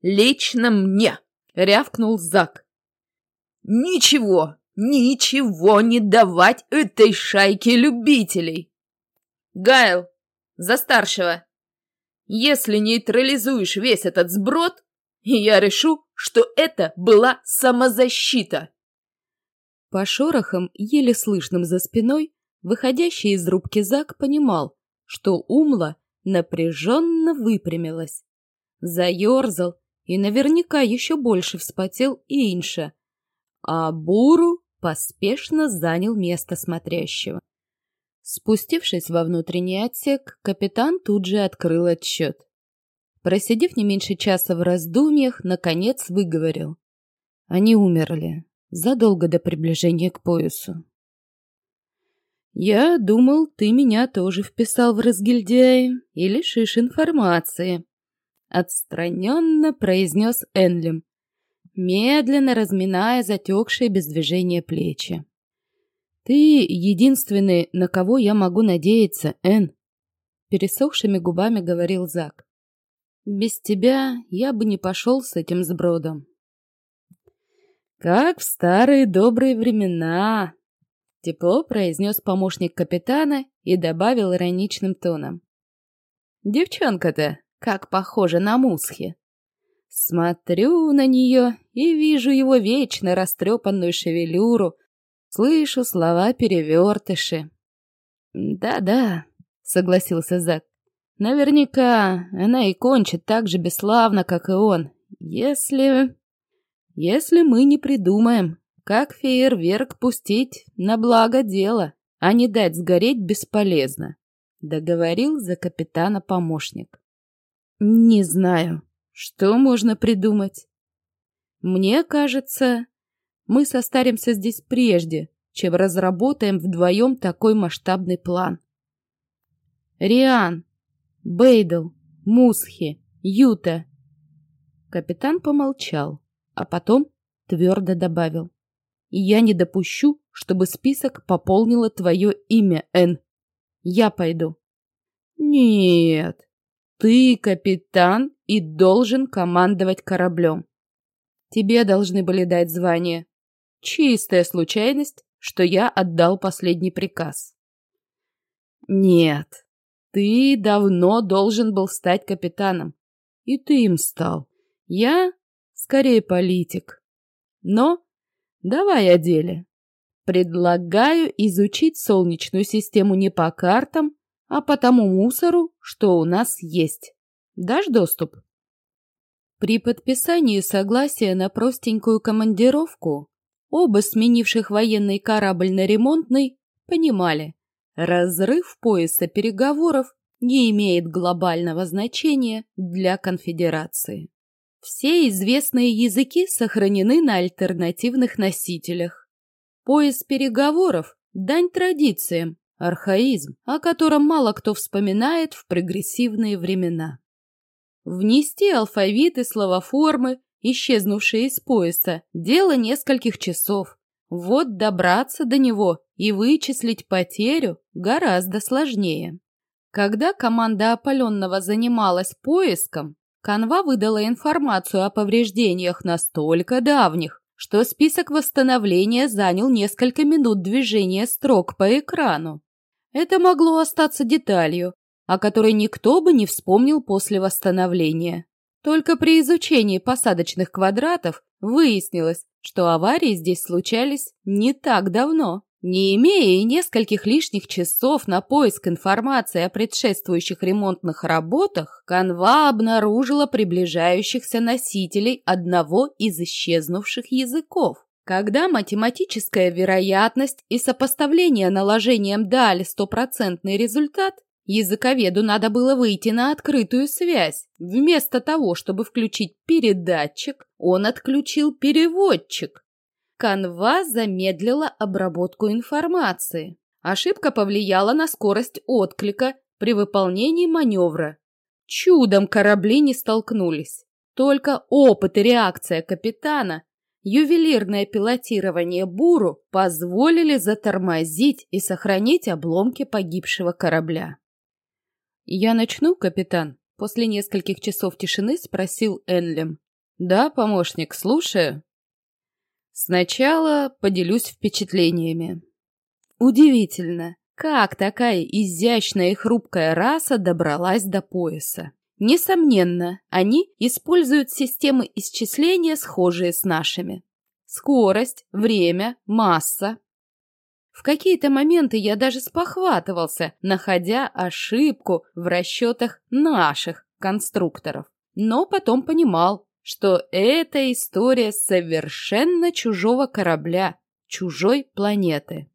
«Лично мне!» — рявкнул Зак. «Ничего, ничего не давать этой шайке любителей!» «Гайл, за старшего! Если нейтрализуешь весь этот сброд, я решу, что это была самозащита!» По шорохам, еле слышным за спиной, выходящий из рубки Зак понимал, что Умла напряженно выпрямилась. Заерзал и наверняка еще больше вспотел Инша, а Буру поспешно занял место смотрящего. Спустившись во внутренний отсек, капитан тут же открыл отчет. Просидев не меньше часа в раздумьях, наконец выговорил. Они умерли задолго до приближения к поясу. «Я думал, ты меня тоже вписал в разгильдяи и лишишь информации», — отстраненно произнес Энлем, медленно разминая затекшие без движения плечи. «Ты единственный, на кого я могу надеяться, Эн», — пересохшими губами говорил Зак. «Без тебя я бы не пошел с этим сбродом». «Как в старые добрые времена!» Тепло произнес помощник капитана и добавил ироничным тоном. «Девчонка-то как похожа на Мусхи!» Смотрю на нее и вижу его вечно растрепанную шевелюру, слышу слова-перевертыши. «Да-да», — согласился Зак, — «наверняка она и кончит так же бесславно, как и он, если...» Если мы не придумаем, как фейерверк пустить на благо дела, а не дать сгореть бесполезно, договорил за капитана помощник. Не знаю, что можно придумать. Мне кажется, мы состаримся здесь прежде, чем разработаем вдвоем такой масштабный план. Риан, Бейдл, Мусхи, Юта. Капитан помолчал а потом твердо добавил. «Я не допущу, чтобы список пополнило твое имя, Н. Я пойду». «Нет, ты капитан и должен командовать кораблем. Тебе должны были дать звание. Чистая случайность, что я отдал последний приказ». «Нет, ты давно должен был стать капитаном, и ты им стал. Я скорее политик. Но давай о деле. Предлагаю изучить Солнечную систему не по картам, а по тому мусору, что у нас есть. Дашь доступ? При подписании согласия на простенькую командировку оба сменивших военный корабль на ремонтный понимали, разрыв пояса переговоров не имеет глобального значения для конфедерации. Все известные языки сохранены на альтернативных носителях. Пояс переговоров – дань традициям, архаизм, о котором мало кто вспоминает в прогрессивные времена. Внести алфавит и словоформы, исчезнувшие из пояса, дело нескольких часов. Вот добраться до него и вычислить потерю гораздо сложнее. Когда команда опаленного занималась поиском, Канва выдала информацию о повреждениях настолько давних, что список восстановления занял несколько минут движения строк по экрану. Это могло остаться деталью, о которой никто бы не вспомнил после восстановления. Только при изучении посадочных квадратов выяснилось, что аварии здесь случались не так давно. Не имея и нескольких лишних часов на поиск информации о предшествующих ремонтных работах, Канва обнаружила приближающихся носителей одного из исчезнувших языков. Когда математическая вероятность и сопоставление наложением дали стопроцентный результат, языковеду надо было выйти на открытую связь. Вместо того, чтобы включить передатчик, он отключил переводчик. Канва замедлила обработку информации. Ошибка повлияла на скорость отклика, при выполнении маневра. Чудом корабли не столкнулись. Только опыт и реакция капитана, ювелирное пилотирование буру позволили затормозить и сохранить обломки погибшего корабля. «Я начну, капитан?» После нескольких часов тишины спросил Энлем. «Да, помощник, слушаю». Сначала поделюсь впечатлениями. Удивительно, как такая изящная и хрупкая раса добралась до пояса. Несомненно, они используют системы исчисления, схожие с нашими. Скорость, время, масса. В какие-то моменты я даже спохватывался, находя ошибку в расчетах наших конструкторов. Но потом понимал, что это история совершенно чужого корабля, чужой планеты.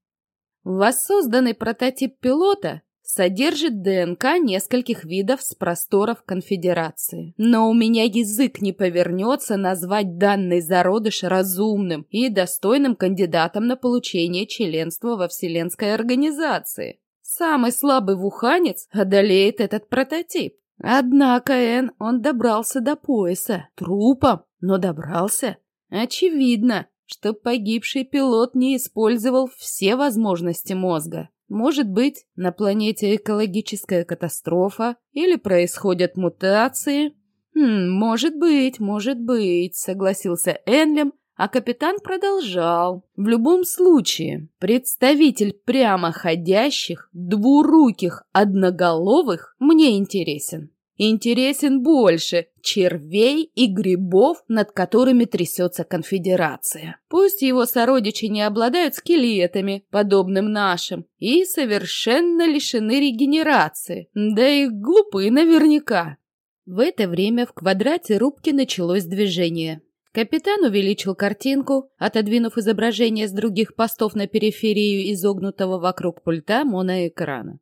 Воссозданный прототип пилота содержит ДНК нескольких видов с просторов конфедерации. Но у меня язык не повернется назвать данный зародыш разумным и достойным кандидатом на получение членства во Вселенской организации. Самый слабый вуханец одолеет этот прототип. Однако, Эн, он добрался до пояса, трупом, но добрался. Очевидно, что погибший пилот не использовал все возможности мозга. Может быть, на планете экологическая катастрофа или происходят мутации? Хм, может быть, может быть, согласился Энлем, а капитан продолжал. В любом случае, представитель прямоходящих, двуруких, одноголовых мне интересен интересен больше червей и грибов, над которыми трясется конфедерация. Пусть его сородичи не обладают скелетами, подобным нашим, и совершенно лишены регенерации, да и глупы наверняка. В это время в квадрате рубки началось движение. Капитан увеличил картинку, отодвинув изображение с других постов на периферию изогнутого вокруг пульта моноэкрана.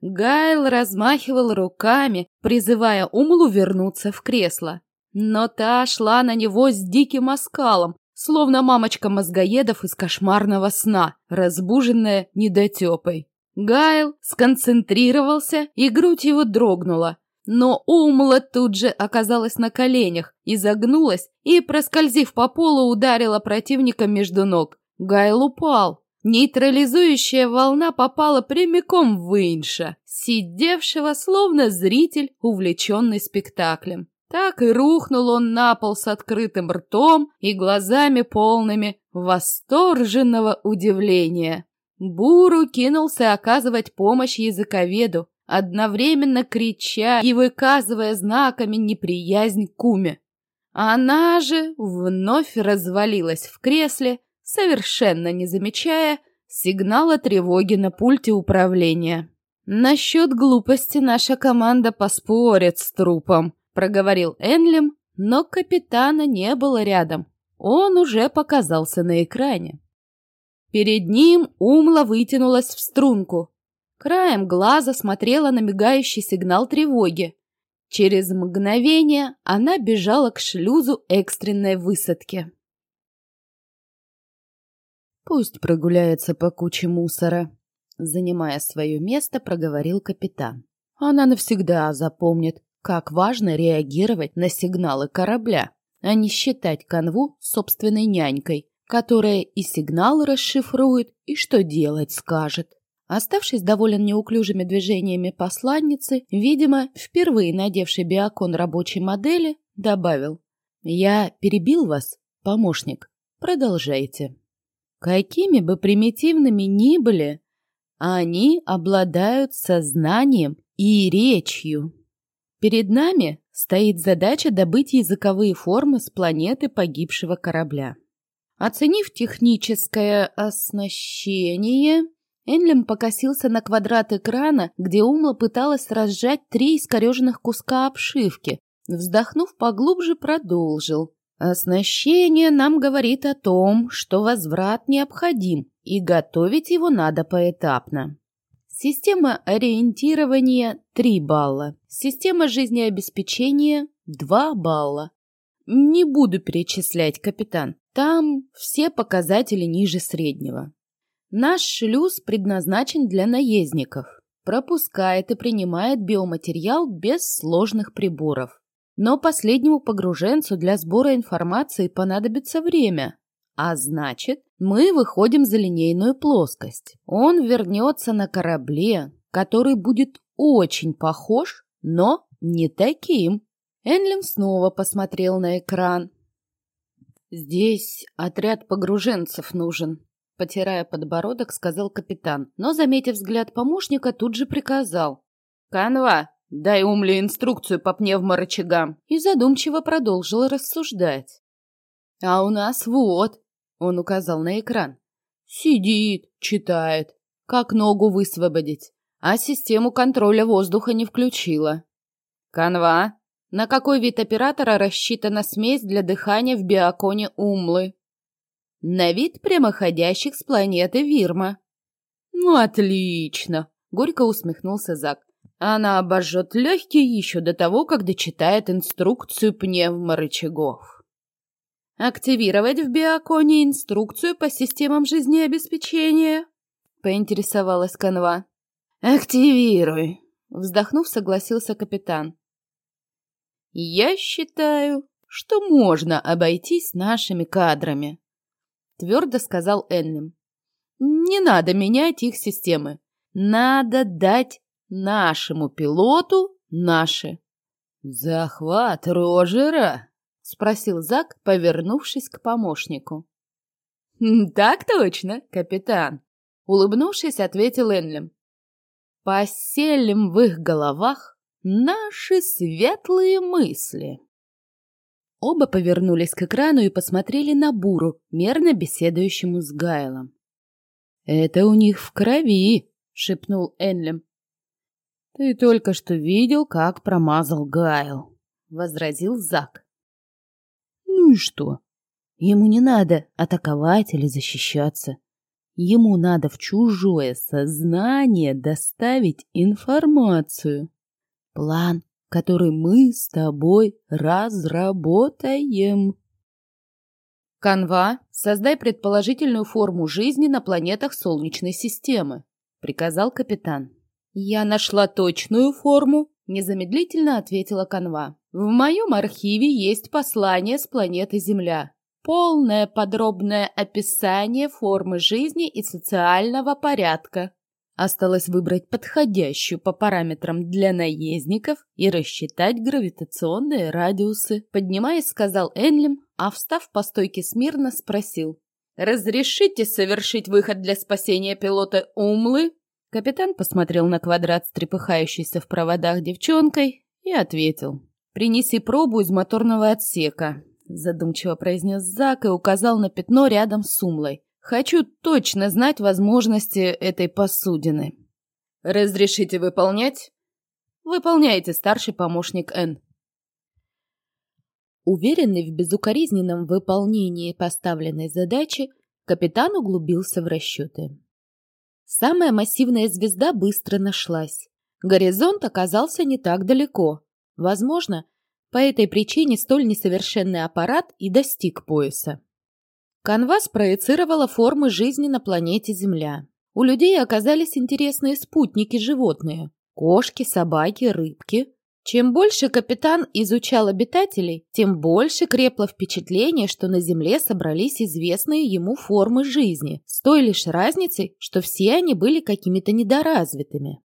Гайл размахивал руками, призывая Умлу вернуться в кресло. Но та шла на него с диким оскалом, словно мамочка мозгоедов из кошмарного сна, разбуженная недотепой. Гайл сконцентрировался, и грудь его дрогнула. Но Умла тут же оказалась на коленях, изогнулась и, проскользив по полу, ударила противника между ног. Гайл упал, Нейтрализующая волна попала прямиком в Инша, сидевшего словно зритель, увлеченный спектаклем. Так и рухнул он на пол с открытым ртом и глазами полными восторженного удивления. Буру кинулся оказывать помощь языковеду, одновременно крича и выказывая знаками неприязнь Куме. Она же вновь развалилась в кресле, совершенно не замечая сигнала тревоги на пульте управления. «Насчет глупости наша команда поспорит с трупом», — проговорил Энлем, но капитана не было рядом. Он уже показался на экране. Перед ним Умла вытянулась в струнку. Краем глаза смотрела на мигающий сигнал тревоги. Через мгновение она бежала к шлюзу экстренной высадки. Пусть прогуляется по куче мусора. Занимая свое место, проговорил капитан. Она навсегда запомнит, как важно реагировать на сигналы корабля, а не считать канву собственной нянькой, которая и сигналы расшифрует, и что делать скажет. Оставшись доволен неуклюжими движениями посланницы, видимо, впервые надевший биокон рабочей модели, добавил. «Я перебил вас, помощник. Продолжайте». Какими бы примитивными ни были, они обладают сознанием и речью. Перед нами стоит задача добыть языковые формы с планеты погибшего корабля. Оценив техническое оснащение, Энлем покосился на квадрат экрана, где Умла пыталась разжать три искореженных куска обшивки. Вздохнув поглубже, продолжил. Оснащение нам говорит о том, что возврат необходим, и готовить его надо поэтапно. Система ориентирования – 3 балла. Система жизнеобеспечения – 2 балла. Не буду перечислять, капитан. Там все показатели ниже среднего. Наш шлюз предназначен для наездников. пропускает и принимает биоматериал без сложных приборов. Но последнему погруженцу для сбора информации понадобится время. А значит, мы выходим за линейную плоскость. Он вернется на корабле, который будет очень похож, но не таким. Энлим снова посмотрел на экран. «Здесь отряд погруженцев нужен», — потирая подбородок, сказал капитан, но, заметив взгляд помощника, тут же приказал. «Канва, дай Умле инструкцию по пневморычагам», и задумчиво продолжил рассуждать. «А у нас вот», — он указал на экран, — «сидит, читает, как ногу высвободить, а систему контроля воздуха не включила». «Канва, на какой вид оператора рассчитана смесь для дыхания в биоконе Умлы? На вид прямоходящих с планеты Вирма. Ну, отлично, горько усмехнулся Зак. Она обожжет легкие еще до того, как дочитает инструкцию пневморычагов. Активировать в биоконе инструкцию по системам жизнеобеспечения? Поинтересовалась канва. Активируй, вздохнув, согласился капитан. Я считаю, что можно обойтись нашими кадрами, твердо сказал Эннем. Не надо менять их системы. Надо дать нашему пилоту наши. Захват Рожера? спросил Зак, повернувшись к помощнику. Так точно, капитан, улыбнувшись, ответил Энлем. Поселим в их головах Наши светлые мысли. Оба повернулись к экрану и посмотрели на Буру, мерно беседующему с Гайлом. «Это у них в крови», — шепнул Энлем. «Ты только что видел, как промазал Гайл», — возразил Зак. «Ну и что? Ему не надо атаковать или защищаться. Ему надо в чужое сознание доставить информацию. План, который мы с тобой разработаем. Канва, создай предположительную форму жизни на планетах Солнечной системы, приказал капитан. Я нашла точную форму, незамедлительно ответила Канва. В моем архиве есть послание с планеты Земля. Полное подробное описание формы жизни и социального порядка. Осталось выбрать подходящую по параметрам для наездников и рассчитать гравитационные радиусы. Поднимаясь, сказал Энлем, а встав по стойке смирно, спросил. «Разрешите совершить выход для спасения пилота Умлы?» Капитан посмотрел на квадрат с трепыхающейся в проводах девчонкой и ответил. «Принеси пробу из моторного отсека», задумчиво произнес Зак и указал на пятно рядом с Умлой. Хочу точно знать возможности этой посудины. Разрешите выполнять? Выполняйте, старший помощник Н. Уверенный в безукоризненном выполнении поставленной задачи, капитан углубился в расчеты. Самая массивная звезда быстро нашлась. Горизонт оказался не так далеко. Возможно, по этой причине столь несовершенный аппарат и достиг пояса. Канва спроецировала формы жизни на планете Земля. У людей оказались интересные спутники животные – кошки, собаки, рыбки. Чем больше капитан изучал обитателей, тем больше крепло впечатление, что на Земле собрались известные ему формы жизни, с той лишь разницей, что все они были какими-то недоразвитыми.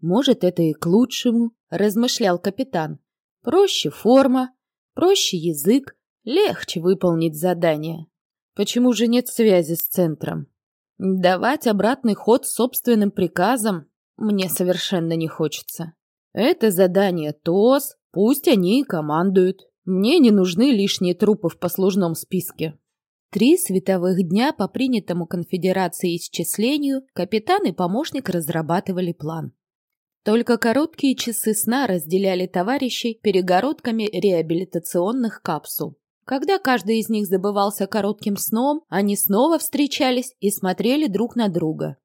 «Может, это и к лучшему», – размышлял капитан. «Проще форма, проще язык, легче выполнить задание». Почему же нет связи с центром? Давать обратный ход собственным приказам мне совершенно не хочется. Это задание ТОС, пусть они и командуют. Мне не нужны лишние трупы в послужном списке. Три световых дня по принятому конфедерации исчислению капитан и помощник разрабатывали план. Только короткие часы сна разделяли товарищей перегородками реабилитационных капсул. Когда каждый из них забывался коротким сном, они снова встречались и смотрели друг на друга.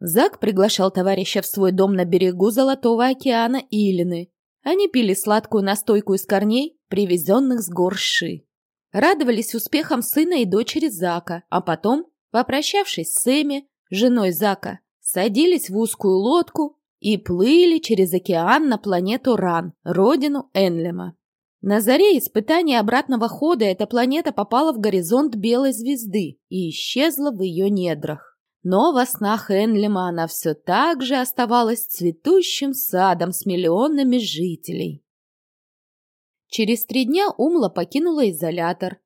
Зак приглашал товарища в свой дом на берегу Золотого океана Илины. Они пили сладкую настойку из корней, привезенных с гор Ши. Радовались успехам сына и дочери Зака, а потом, попрощавшись с Эми, женой Зака, садились в узкую лодку и плыли через океан на планету Ран, родину Энлема. На заре испытания обратного хода эта планета попала в горизонт белой звезды и исчезла в ее недрах. Но во снах Энлема она все так же оставалась цветущим садом с миллионами жителей. Через три дня Умла покинула изолятор.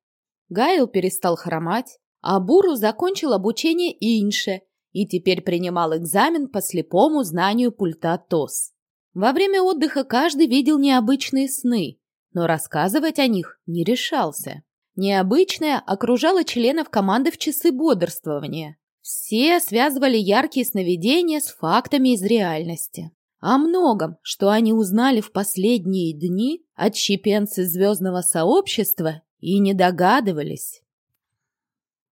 Гайл перестал хромать, а Буру закончил обучение Инше и теперь принимал экзамен по слепому знанию пульта ТОС. Во время отдыха каждый видел необычные сны, но рассказывать о них не решался. Необычное окружало членов команды в часы бодрствования. Все связывали яркие сновидения с фактами из реальности. О многом, что они узнали в последние дни, отщепенцы звездного сообщества и не догадывались.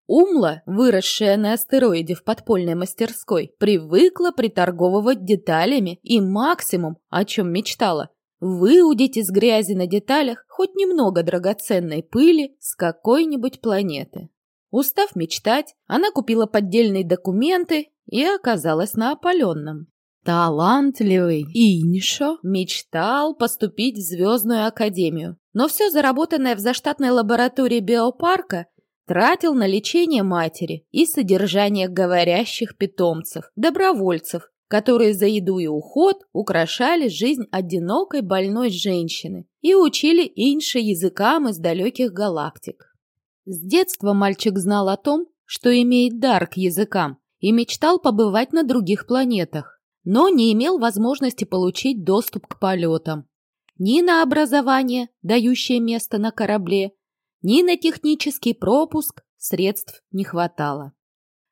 Умла, выросшая на астероиде в подпольной мастерской, привыкла приторговывать деталями и максимум, о чем мечтала, выудить из грязи на деталях хоть немного драгоценной пыли с какой-нибудь планеты. Устав мечтать, она купила поддельные документы и оказалась на опаленном. Талантливый Иншо мечтал поступить в Звездную Академию, но все заработанное в заштатной лаборатории биопарка тратил на лечение матери и содержание говорящих питомцев, добровольцев, которые за еду и уход украшали жизнь одинокой больной женщины и учили инше языкам из далеких галактик. С детства мальчик знал о том, что имеет дар к языкам, и мечтал побывать на других планетах но не имел возможности получить доступ к полетам. Ни на образование, дающее место на корабле, ни на технический пропуск средств не хватало.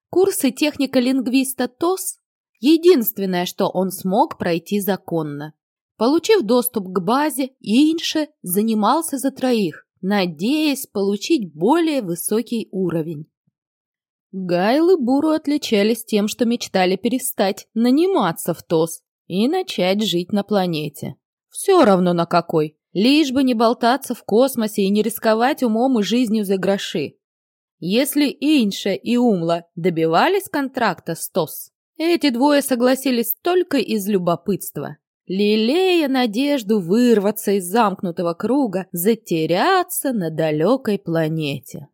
Курсы техника-лингвиста ТОС – единственное, что он смог пройти законно. Получив доступ к базе, Инше занимался за троих, надеясь получить более высокий уровень. Гайл и Буру отличались тем, что мечтали перестать наниматься в ТОС и начать жить на планете. Все равно на какой, лишь бы не болтаться в космосе и не рисковать умом и жизнью за гроши. Если Инша и Умла добивались контракта с ТОС, эти двое согласились только из любопытства, лелея надежду вырваться из замкнутого круга, затеряться на далекой планете.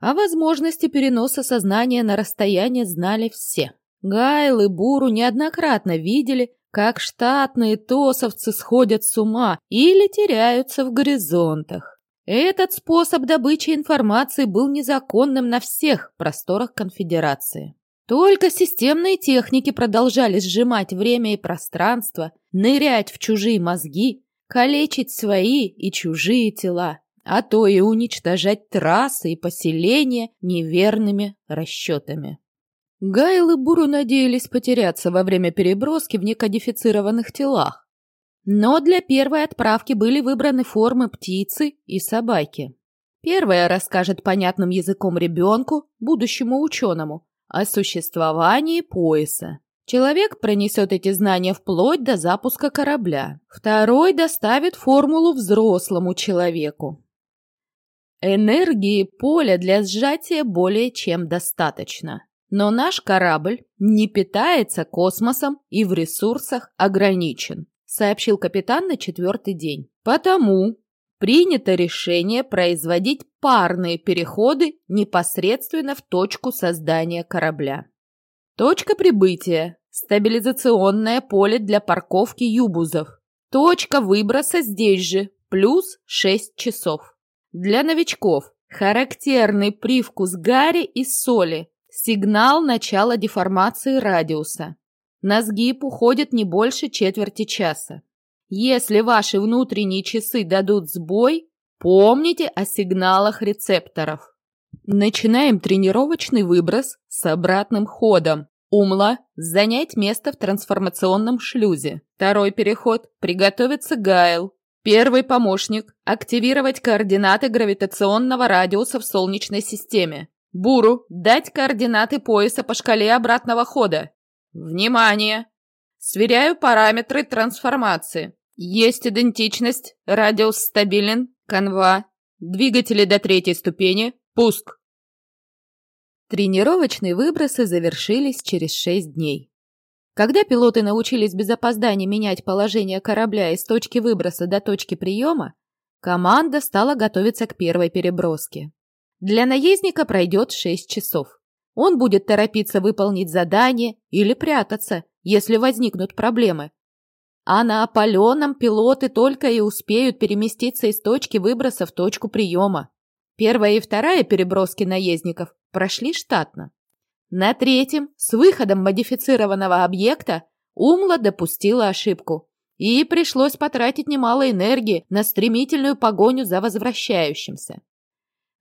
О возможности переноса сознания на расстояние знали все. Гайл и Буру неоднократно видели, как штатные тосовцы сходят с ума или теряются в горизонтах. Этот способ добычи информации был незаконным на всех просторах конфедерации. Только системные техники продолжали сжимать время и пространство, нырять в чужие мозги, калечить свои и чужие тела а то и уничтожать трассы и поселения неверными расчетами. Гайл и Буру надеялись потеряться во время переброски в некодифицированных телах. Но для первой отправки были выбраны формы птицы и собаки. Первая расскажет понятным языком ребенку, будущему ученому, о существовании пояса. Человек пронесет эти знания вплоть до запуска корабля. Второй доставит формулу взрослому человеку. Энергии поля для сжатия более чем достаточно. Но наш корабль не питается космосом и в ресурсах ограничен, сообщил капитан на четвертый день. Потому принято решение производить парные переходы непосредственно в точку создания корабля. Точка прибытия – стабилизационное поле для парковки юбузов. Точка выброса здесь же, плюс 6 часов. Для новичков характерный привкус гари и соли, сигнал начала деформации радиуса. На сгиб уходит не больше четверти часа. Если ваши внутренние часы дадут сбой, помните о сигналах рецепторов. Начинаем тренировочный выброс с обратным ходом. Умла – занять место в трансформационном шлюзе. Второй переход – приготовиться Гайл. Первый помощник – активировать координаты гравитационного радиуса в Солнечной системе. Буру – дать координаты пояса по шкале обратного хода. Внимание! Сверяю параметры трансформации. Есть идентичность, радиус стабилен, канва, двигатели до третьей ступени, пуск. Тренировочные выбросы завершились через шесть дней. Когда пилоты научились без опозданий менять положение корабля из точки выброса до точки приема, команда стала готовиться к первой переброске. Для наездника пройдет 6 часов. Он будет торопиться выполнить задание или прятаться, если возникнут проблемы. А на опаленном пилоты только и успеют переместиться из точки выброса в точку приема. Первая и вторая переброски наездников прошли штатно. На третьем, с выходом модифицированного объекта, Умла допустила ошибку. И пришлось потратить немало энергии на стремительную погоню за возвращающимся.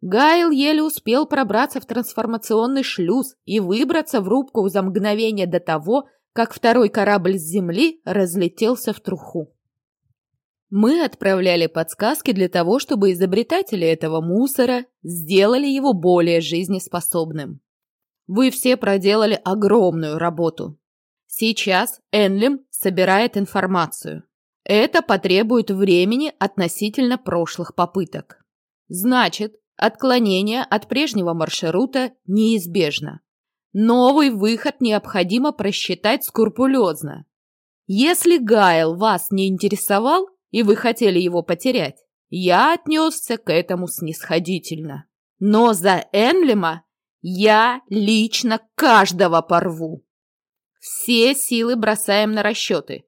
Гайл еле успел пробраться в трансформационный шлюз и выбраться в рубку за мгновение до того, как второй корабль с Земли разлетелся в труху. Мы отправляли подсказки для того, чтобы изобретатели этого мусора сделали его более жизнеспособным. Вы все проделали огромную работу. Сейчас Энлим собирает информацию. Это потребует времени относительно прошлых попыток. Значит, отклонение от прежнего маршрута неизбежно. Новый выход необходимо просчитать скрупулезно. Если Гайл вас не интересовал и вы хотели его потерять, я отнесся к этому снисходительно. Но за Энлима я лично каждого порву. Все силы бросаем на расчеты.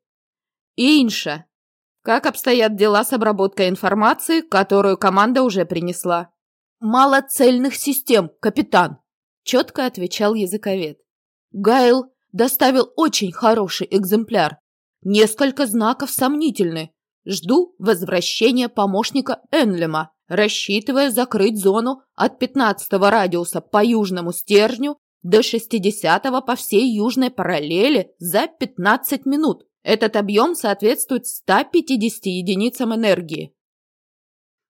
Инша, как обстоят дела с обработкой информации, которую команда уже принесла? Мало цельных систем, капитан, четко отвечал языковед. Гайл доставил очень хороший экземпляр. Несколько знаков сомнительны. Жду возвращения помощника Энлема рассчитывая закрыть зону от 15 радиуса по южному стержню до 60 по всей южной параллели за 15 минут. Этот объем соответствует 150 единицам энергии.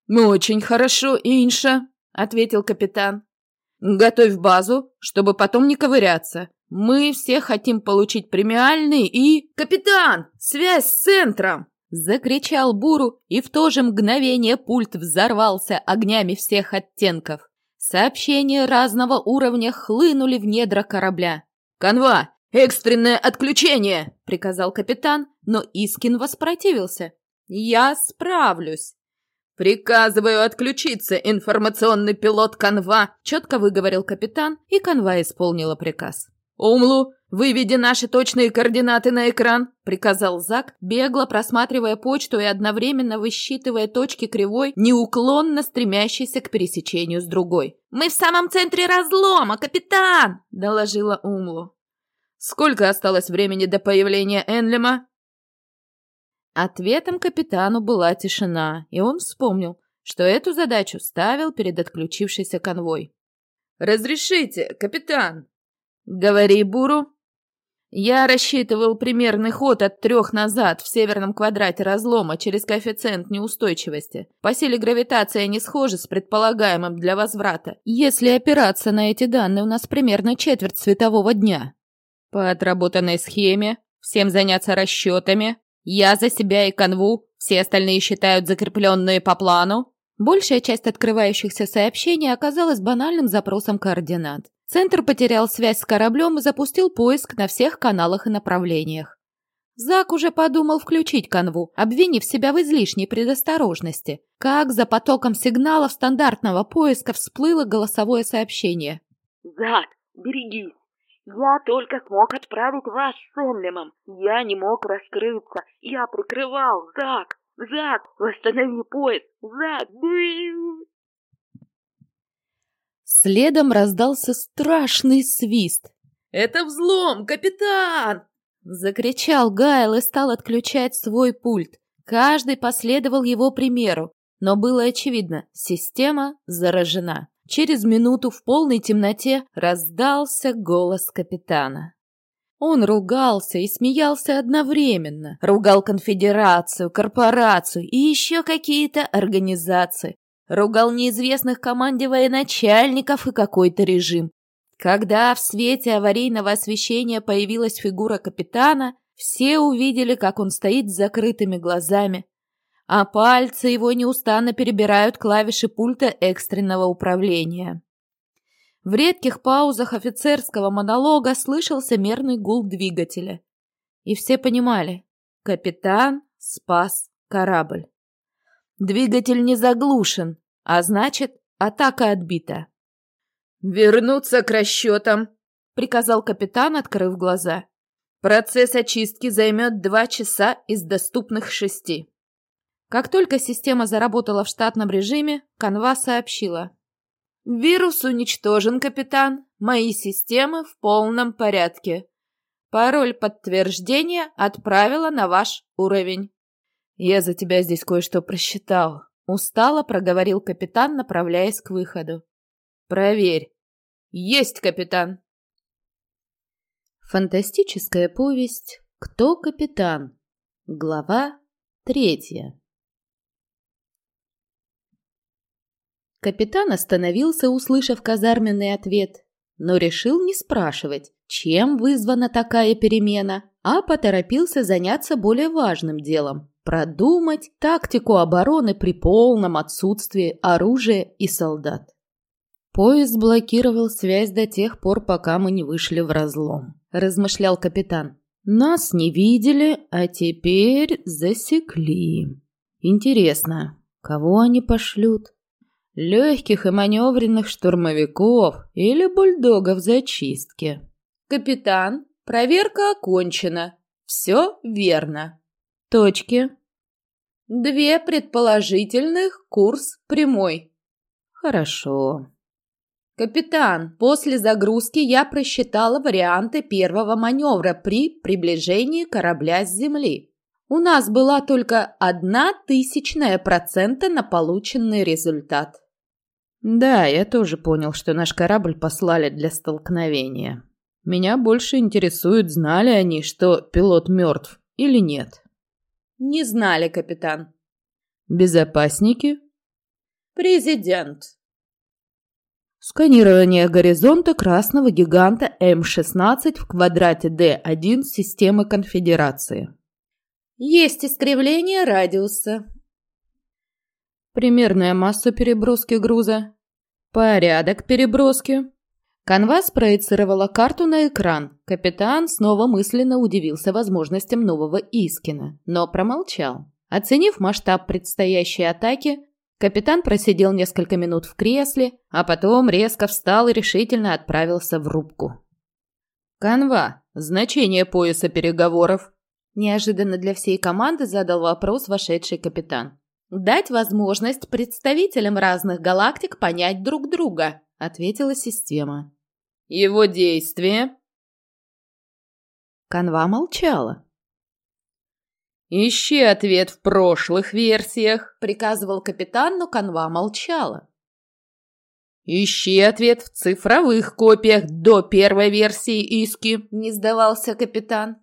«Ну, очень хорошо, Инша», — ответил капитан. «Готовь базу, чтобы потом не ковыряться. Мы все хотим получить премиальный и...» «Капитан! Связь с центром!» Закричал Буру, и в то же мгновение пульт взорвался огнями всех оттенков. Сообщения разного уровня хлынули в недра корабля. «Канва! Экстренное отключение!» — приказал капитан, но Искин воспротивился. «Я справлюсь!» «Приказываю отключиться, информационный пилот Канва!» — четко выговорил капитан, и Канва исполнила приказ. «Умлу, выведи наши точные координаты на экран», — приказал Зак, бегло просматривая почту и одновременно высчитывая точки кривой, неуклонно стремящейся к пересечению с другой. «Мы в самом центре разлома, капитан!» — доложила Умлу. «Сколько осталось времени до появления Энлема?» Ответом капитану была тишина, и он вспомнил, что эту задачу ставил перед отключившейся конвой. «Разрешите, капитан!» «Говори, Буру». Я рассчитывал примерный ход от трех назад в северном квадрате разлома через коэффициент неустойчивости. По силе гравитация не схожа с предполагаемым для возврата, если опираться на эти данные у нас примерно четверть светового дня. По отработанной схеме, всем заняться расчетами, я за себя и канву, все остальные считают закрепленные по плану. Большая часть открывающихся сообщений оказалась банальным запросом координат. Центр потерял связь с кораблем и запустил поиск на всех каналах и направлениях. Зак уже подумал включить канву, обвинив себя в излишней предосторожности. Как за потоком сигналов стандартного поиска всплыло голосовое сообщение. «Зак, берегись! Я только смог отправить вас с Энлемом. Я не мог раскрыться. Я прикрывал. Зак! Зак! Восстанови поиск! Зак! Блин!» Следом раздался страшный свист. «Это взлом, капитан!» Закричал Гайл и стал отключать свой пульт. Каждый последовал его примеру, но было очевидно, система заражена. Через минуту в полной темноте раздался голос капитана. Он ругался и смеялся одновременно. Ругал конфедерацию, корпорацию и еще какие-то организации ругал неизвестных команде военачальников и какой-то режим. Когда в свете аварийного освещения появилась фигура капитана, все увидели, как он стоит с закрытыми глазами, а пальцы его неустанно перебирают клавиши пульта экстренного управления. В редких паузах офицерского монолога слышался мерный гул двигателя. И все понимали, капитан спас корабль. Двигатель не заглушен, а значит, атака отбита. «Вернуться к расчетам», — приказал капитан, открыв глаза. «Процесс очистки займет два часа из доступных шести». Как только система заработала в штатном режиме, канва сообщила. «Вирус уничтожен, капитан. Мои системы в полном порядке. Пароль подтверждения отправила на ваш уровень». «Я за тебя здесь кое-что просчитал», — устало проговорил капитан, направляясь к выходу. «Проверь». «Есть, капитан». Фантастическая повесть «Кто капитан?» Глава третья. Капитан остановился, услышав казарменный ответ, но решил не спрашивать, чем вызвана такая перемена, а поторопился заняться более важным делом – продумать тактику обороны при полном отсутствии оружия и солдат. Поезд блокировал связь до тех пор, пока мы не вышли в разлом, размышлял капитан. Нас не видели, а теперь засекли. Интересно, кого они пошлют? Легких и маневренных штурмовиков или бульдогов зачистки? Капитан, проверка окончена. Все верно. Точки. Две предположительных, курс прямой. Хорошо. «Капитан, после загрузки я просчитала варианты первого маневра при приближении корабля с земли. У нас была только одна тысячная процента на полученный результат». «Да, я тоже понял, что наш корабль послали для столкновения. Меня больше интересует, знали они, что пилот мертв или нет». «Не знали, капитан». «Безопасники?» «Президент». Сканирование горизонта красного гиганта М-16 в квадрате D1 системы конфедерации. Есть искривление радиуса. Примерная масса переброски груза. Порядок переброски. Канва спроецировала карту на экран. Капитан снова мысленно удивился возможностям нового Искина, но промолчал. Оценив масштаб предстоящей атаки, Капитан просидел несколько минут в кресле, а потом резко встал и решительно отправился в рубку. «Канва. Значение пояса переговоров?» Неожиданно для всей команды задал вопрос вошедший капитан. «Дать возможность представителям разных галактик понять друг друга», ответила система. «Его действие?» Канва молчала. «Ищи ответ в прошлых версиях», — приказывал капитан, но канва молчала. «Ищи ответ в цифровых копиях до первой версии иски», — не сдавался капитан.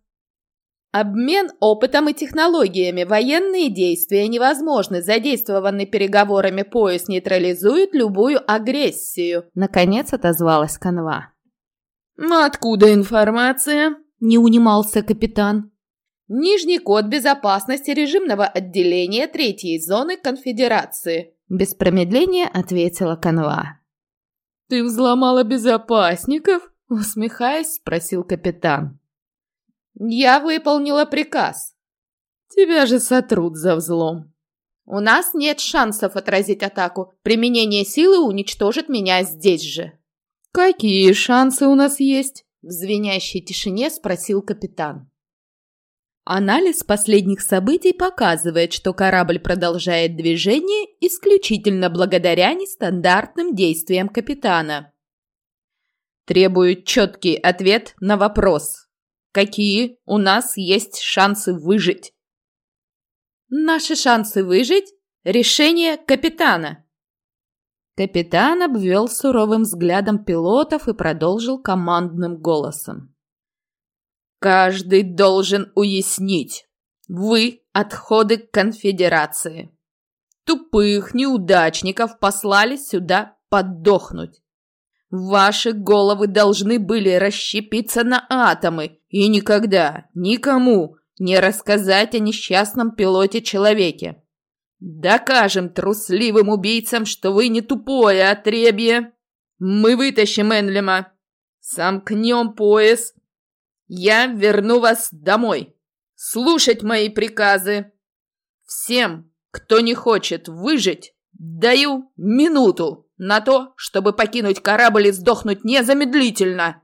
Обмен опытом и технологиями. Военные действия невозможны. Задействованный переговорами пояс нейтрализует любую агрессию. Наконец отозвалась канва. «Откуда информация?» – не унимался капитан. Нижний код безопасности режимного отделения третьей зоны конфедерации. Без промедления ответила Канва. «Ты взломала безопасников?» Усмехаясь, спросил капитан. «Я выполнила приказ. Тебя же сотрут за взлом. У нас нет шансов отразить атаку. Применение силы уничтожит меня здесь же». «Какие шансы у нас есть?» В звенящей тишине спросил капитан. Анализ последних событий показывает, что корабль продолжает движение исключительно благодаря нестандартным действиям капитана. Требует четкий ответ на вопрос. Какие у нас есть шансы выжить? Наши шансы выжить – решение капитана. Капитан обвел суровым взглядом пилотов и продолжил командным голосом. Каждый должен уяснить. Вы – отходы конфедерации. Тупых неудачников послали сюда подохнуть. Ваши головы должны были расщепиться на атомы и никогда, никому не рассказать о несчастном пилоте-человеке. Докажем трусливым убийцам, что вы не тупое отребье. Мы вытащим Энлема. Сомкнем пояс я верну вас домой. слушать мои приказы. Всем, кто не хочет выжить, даю минуту на то, чтобы покинуть корабль и сдохнуть незамедлительно.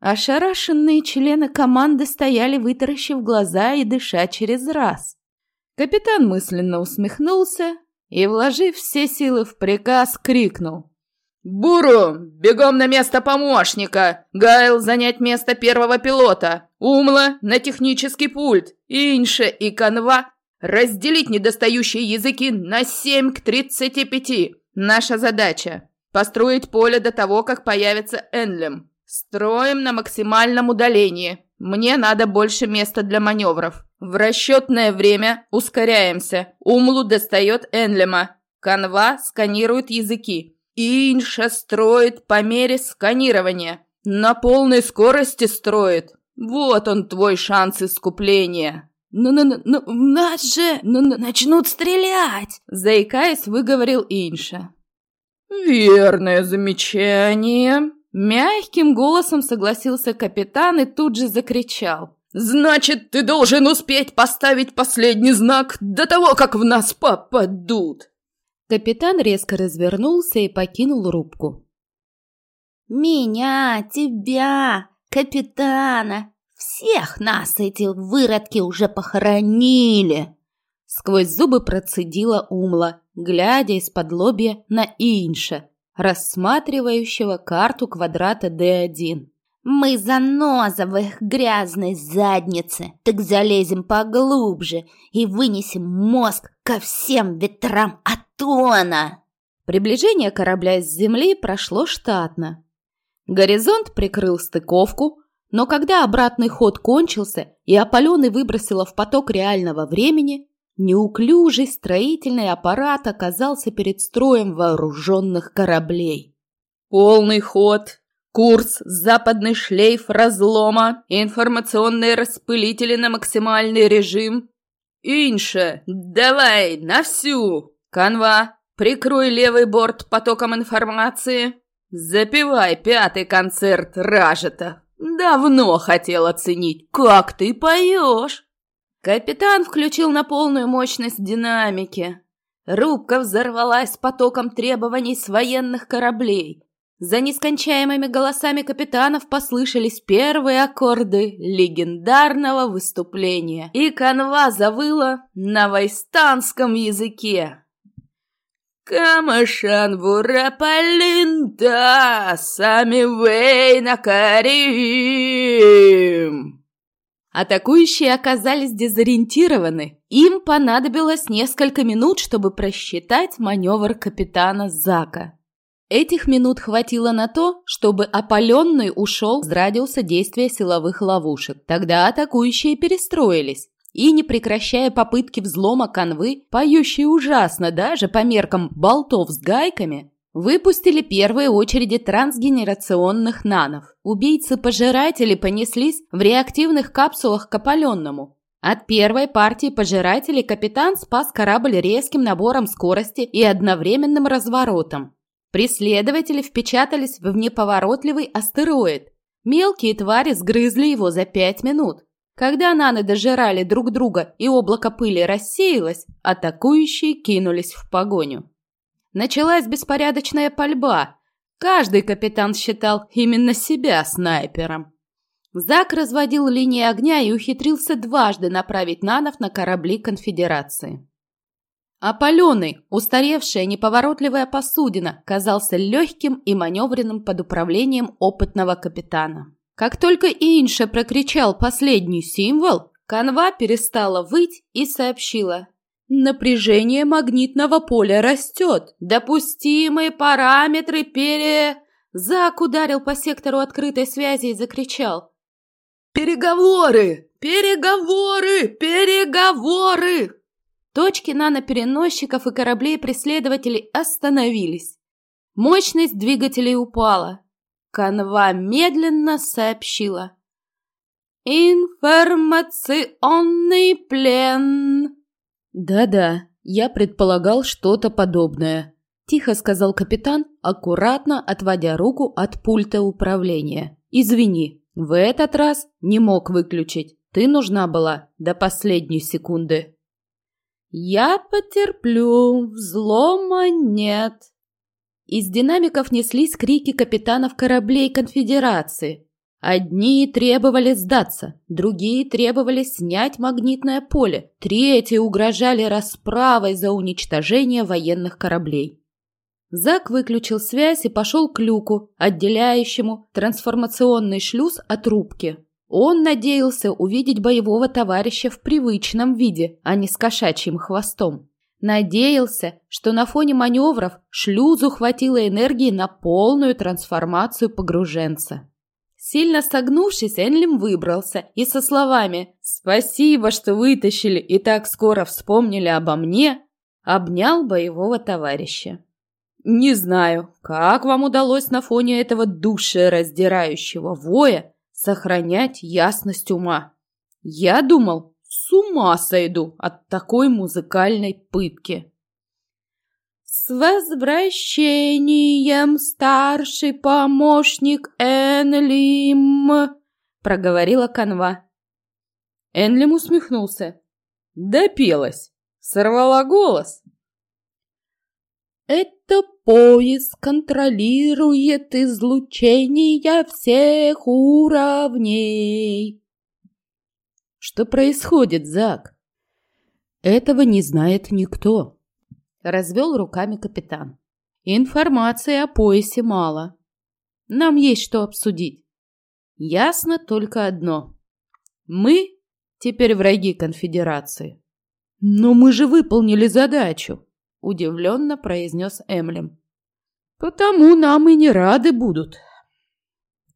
Ошарашенные члены команды стояли, вытаращив глаза и дыша через раз. Капитан мысленно усмехнулся и, вложив все силы в приказ, крикнул. «Буру, бегом на место помощника! Гайл занять место первого пилота! Умла на технический пульт! Инше и Канва разделить недостающие языки на 7 к 35! Наша задача – построить поле до того, как появится Энлем. Строим на максимальном удалении. Мне надо больше места для маневров. В расчетное время ускоряемся. Умлу достает Энлема. Канва сканирует языки. Инша строит по мере сканирования. На полной скорости строит. Вот он твой шанс искупления. «Ну-ну-ну, нас же ну, ну, начнут стрелять!» Заикаясь, выговорил Инша. «Верное замечание!» Мягким голосом согласился капитан и тут же закричал. «Значит, ты должен успеть поставить последний знак до того, как в нас попадут!» Капитан резко развернулся и покинул рубку. «Меня, тебя, капитана, всех нас эти выродки уже похоронили!» Сквозь зубы процедила Умла, глядя из-под лобья на Инша, рассматривающего карту квадрата D1. «Мы заноза в их грязной заднице, так залезем поглубже и вынесем мозг ко всем ветрам Атона!» Приближение корабля с земли прошло штатно. Горизонт прикрыл стыковку, но когда обратный ход кончился и опаленный выбросило в поток реального времени, неуклюжий строительный аппарат оказался перед строем вооруженных кораблей. «Полный ход!» Курс, западный шлейф разлома, информационные распылители на максимальный режим, «Инша, давай, на всю! Канва, прикрой левый борт потоком информации. Запивай пятый концерт Ражета. Давно хотел оценить, как ты поешь!» Капитан включил на полную мощность динамики. Рубка взорвалась потоком требований с военных кораблей. За нескончаемыми голосами капитанов послышались первые аккорды легендарного выступления, и канва завыла на вайстанском языке. Камашан Бурапалинда, сами Вейна Карим. Атакующие оказались дезориентированы. Им понадобилось несколько минут, чтобы просчитать маневр капитана Зака. Этих минут хватило на то, чтобы опаленный ушел с радиуса действия силовых ловушек. Тогда атакующие перестроились. И, не прекращая попытки взлома конвы, поющие ужасно даже по меркам болтов с гайками, выпустили первые очереди трансгенерационных нанов. Убийцы-пожиратели понеслись в реактивных капсулах к опаленному. От первой партии пожирателей капитан спас корабль резким набором скорости и одновременным разворотом. Преследователи впечатались в неповоротливый астероид. Мелкие твари сгрызли его за пять минут. Когда наны дожирали друг друга и облако пыли рассеялось, атакующие кинулись в погоню. Началась беспорядочная пальба. Каждый капитан считал именно себя снайпером. Зак разводил линии огня и ухитрился дважды направить нанов на корабли конфедерации. Опаленный, устаревшая неповоротливая посудина казался легким и маневренным под управлением опытного капитана. Как только Инша прокричал последний символ, канва перестала выть и сообщила. Напряжение магнитного поля растет. Допустимые параметры пере... Зак ударил по сектору открытой связи и закричал. «Переговоры! Переговоры! Переговоры!» Точки нанопереносчиков и кораблей-преследователей остановились. Мощность двигателей упала. Канва медленно сообщила. «Информационный плен!» «Да-да, я предполагал что-то подобное», – тихо сказал капитан, аккуратно отводя руку от пульта управления. «Извини, в этот раз не мог выключить. Ты нужна была до последней секунды. Я потерплю, взлома нет. Из динамиков неслись крики капитанов кораблей конфедерации. Одни требовали сдаться, другие требовали снять магнитное поле, третьи угрожали расправой за уничтожение военных кораблей. Зак выключил связь и пошел к люку, отделяющему трансформационный шлюз от рубки. Он надеялся увидеть боевого товарища в привычном виде, а не с кошачьим хвостом. Надеялся, что на фоне маневров шлюзу хватило энергии на полную трансформацию погруженца. Сильно согнувшись, Энлим выбрался и со словами «Спасибо, что вытащили и так скоро вспомнили обо мне», обнял боевого товарища. «Не знаю, как вам удалось на фоне этого душераздирающего воя сохранять ясность ума. Я думал, с ума сойду от такой музыкальной пытки». «С возвращением, старший помощник Энлим!» — проговорила канва. Энлим усмехнулся. «Допелась! Сорвала голос!» «Это поиск контролирует излучение всех уровней!» «Что происходит, Зак?» «Этого не знает никто!» Развел руками капитан. Информации о поясе мало. Нам есть что обсудить. Ясно только одно. Мы теперь враги конфедерации. Но мы же выполнили задачу, удивленно произнес Эмлем. Потому нам и не рады будут.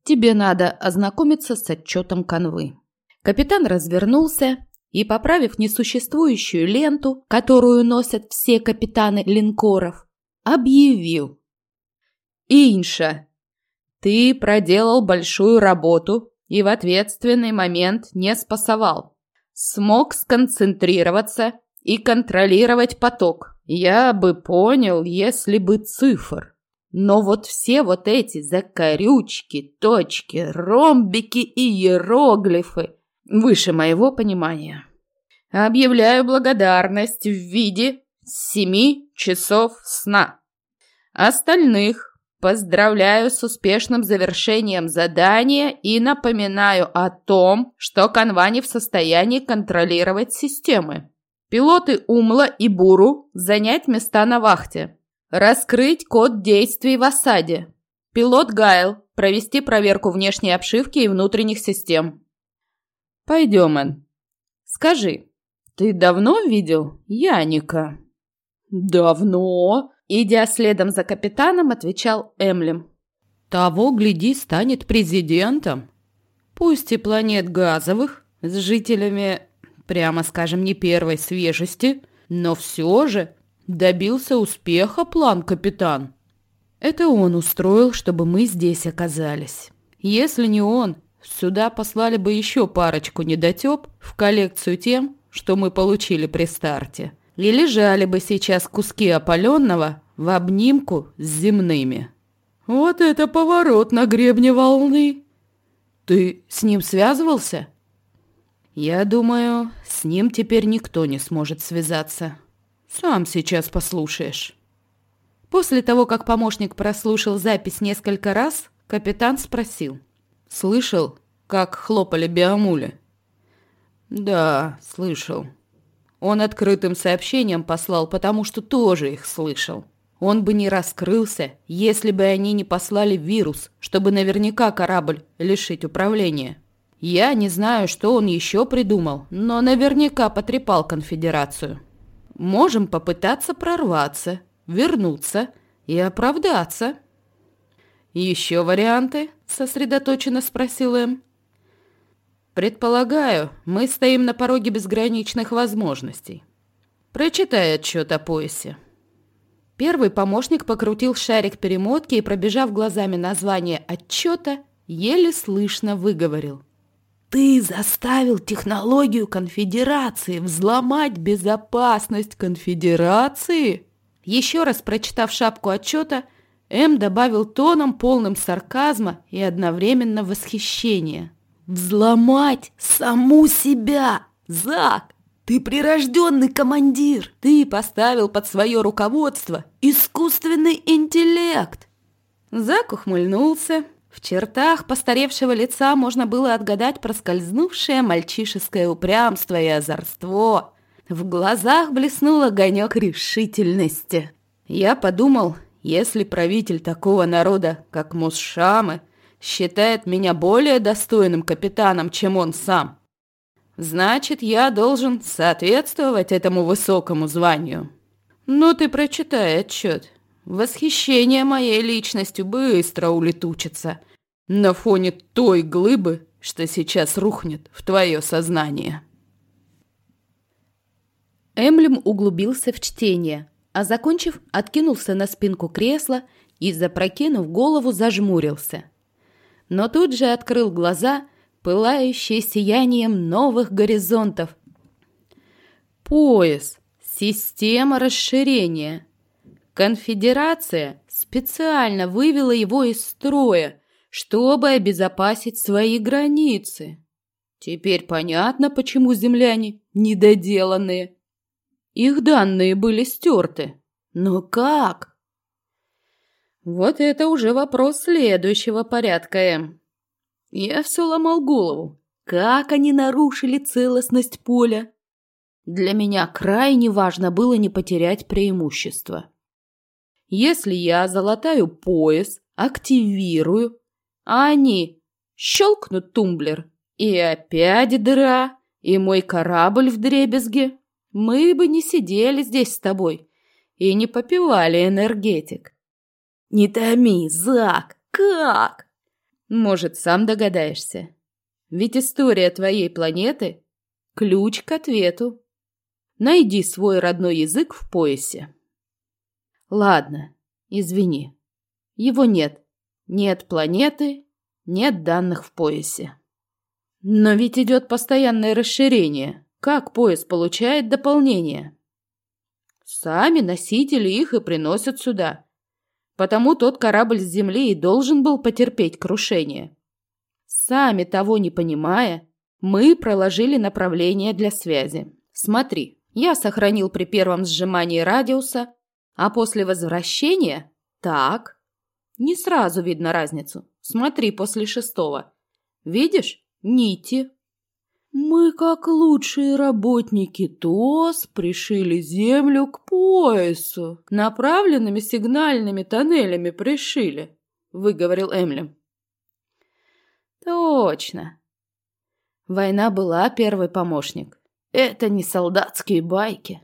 Тебе надо ознакомиться с отчетом конвы. Капитан развернулся и, поправив несуществующую ленту, которую носят все капитаны линкоров, объявил. «Инша, ты проделал большую работу и в ответственный момент не спасовал. Смог сконцентрироваться и контролировать поток. Я бы понял, если бы цифр. Но вот все вот эти закорючки, точки, ромбики и иероглифы выше моего понимания. Объявляю благодарность в виде семи часов сна. Остальных поздравляю с успешным завершением задания и напоминаю о том, что Канва не в состоянии контролировать системы. Пилоты Умла и Буру занять места на вахте. Раскрыть код действий в осаде. Пилот Гайл провести проверку внешней обшивки и внутренних систем. Пойдем, Эн. Скажи, ты давно видел Яника? Давно. Идя следом за капитаном, отвечал Эмлем. Того, гляди, станет президентом. Пусть и планет газовых, с жителями, прямо скажем, не первой свежести, но все же добился успеха план капитан. Это он устроил, чтобы мы здесь оказались. Если не он, Сюда послали бы еще парочку недотеп в коллекцию тем, что мы получили при старте. И лежали бы сейчас куски опаленного в обнимку с земными. Вот это поворот на гребне волны. Ты с ним связывался? Я думаю, с ним теперь никто не сможет связаться. Сам сейчас послушаешь. После того, как помощник прослушал запись несколько раз, капитан спросил – Слышал, как хлопали биомули? Да, слышал. Он открытым сообщением послал, потому что тоже их слышал. Он бы не раскрылся, если бы они не послали вирус, чтобы наверняка корабль лишить управления. Я не знаю, что он еще придумал, но наверняка потрепал конфедерацию. Можем попытаться прорваться, вернуться и оправдаться. Еще варианты? сосредоточенно спросил Эм. Предполагаю, мы стоим на пороге безграничных возможностей. Прочитай отчет о поясе. Первый помощник покрутил шарик перемотки и, пробежав глазами название отчета, еле слышно выговорил. «Ты заставил технологию конфедерации взломать безопасность конфедерации?» Еще раз прочитав шапку отчета, М добавил тоном, полным сарказма и одновременно восхищения. Взломать саму себя! Зак, ты прирожденный командир! Ты поставил под свое руководство искусственный интеллект!» Зак ухмыльнулся. В чертах постаревшего лица можно было отгадать проскользнувшее мальчишеское упрямство и озорство. В глазах блеснул огонек решительности. Я подумал, если правитель такого народа, как Мусшамы, считает меня более достойным капитаном, чем он сам, значит, я должен соответствовать этому высокому званию. Ну, ты прочитай отчет. Восхищение моей личностью быстро улетучится на фоне той глыбы, что сейчас рухнет в твое сознание. Эмблем углубился в чтение, а закончив, откинулся на спинку кресла и, запрокинув голову, зажмурился. Но тут же открыл глаза, пылающие сиянием новых горизонтов. Пояс. Система расширения. Конфедерация специально вывела его из строя, чтобы обезопасить свои границы. Теперь понятно, почему земляне недоделанные. Их данные были стерты. Но как? Вот это уже вопрос следующего порядка, М. Я все ломал голову. Как они нарушили целостность поля? Для меня крайне важно было не потерять преимущество. Если я залатаю пояс, активирую, а они щелкнут тумблер, и опять дыра, и мой корабль в дребезге, мы бы не сидели здесь с тобой и не попивали энергетик. Не томи, Зак, как? Может, сам догадаешься. Ведь история твоей планеты – ключ к ответу. Найди свой родной язык в поясе. Ладно, извини. Его нет. Нет планеты, нет данных в поясе. Но ведь идет постоянное расширение. Как пояс получает дополнение? Сами носители их и приносят сюда. Потому тот корабль с Земли и должен был потерпеть крушение. Сами того не понимая, мы проложили направление для связи. Смотри, я сохранил при первом сжимании радиуса, а после возвращения – так. Не сразу видно разницу. Смотри после шестого. Видишь? Нити. Мы, как лучшие работники ТОС, пришили землю к поясу. Направленными сигнальными тоннелями пришили, выговорил Эмлем. Точно. Война была первый помощник. Это не солдатские байки.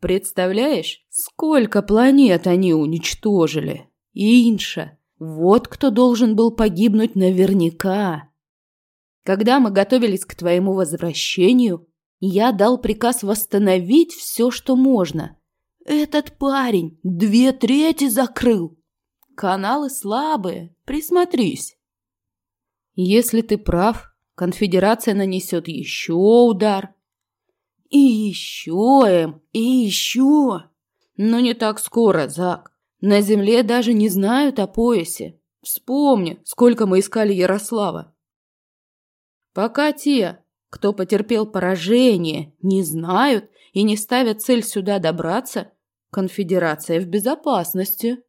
Представляешь, сколько планет они уничтожили? Инша, вот кто должен был погибнуть наверняка. Когда мы готовились к твоему возвращению, я дал приказ восстановить все, что можно. Этот парень две трети закрыл. Каналы слабые, присмотрись. Если ты прав, конфедерация нанесет еще удар. И еще, Эм, и еще. Но не так скоро, Зак. На земле даже не знают о поясе. Вспомни, сколько мы искали Ярослава. Пока те, кто потерпел поражение, не знают и не ставят цель сюда добраться, конфедерация в безопасности.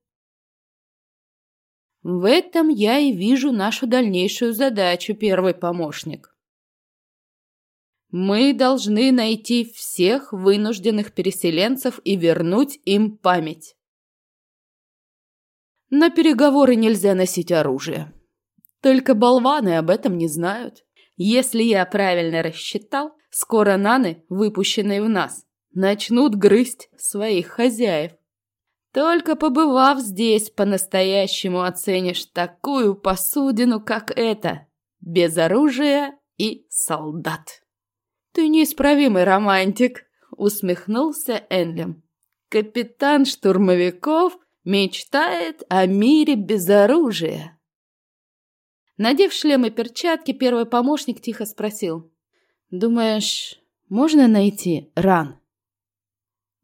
В этом я и вижу нашу дальнейшую задачу, первый помощник. Мы должны найти всех вынужденных переселенцев и вернуть им память. На переговоры нельзя носить оружие. Только болваны об этом не знают. Если я правильно рассчитал, скоро наны, выпущенные в нас, начнут грызть своих хозяев. Только побывав здесь, по-настоящему оценишь такую посудину, как эта, без оружия и солдат. Ты неисправимый романтик, усмехнулся Энлем. Капитан штурмовиков Мечтает о мире без оружия. Надев шлем и перчатки, первый помощник тихо спросил. «Думаешь, можно найти ран?»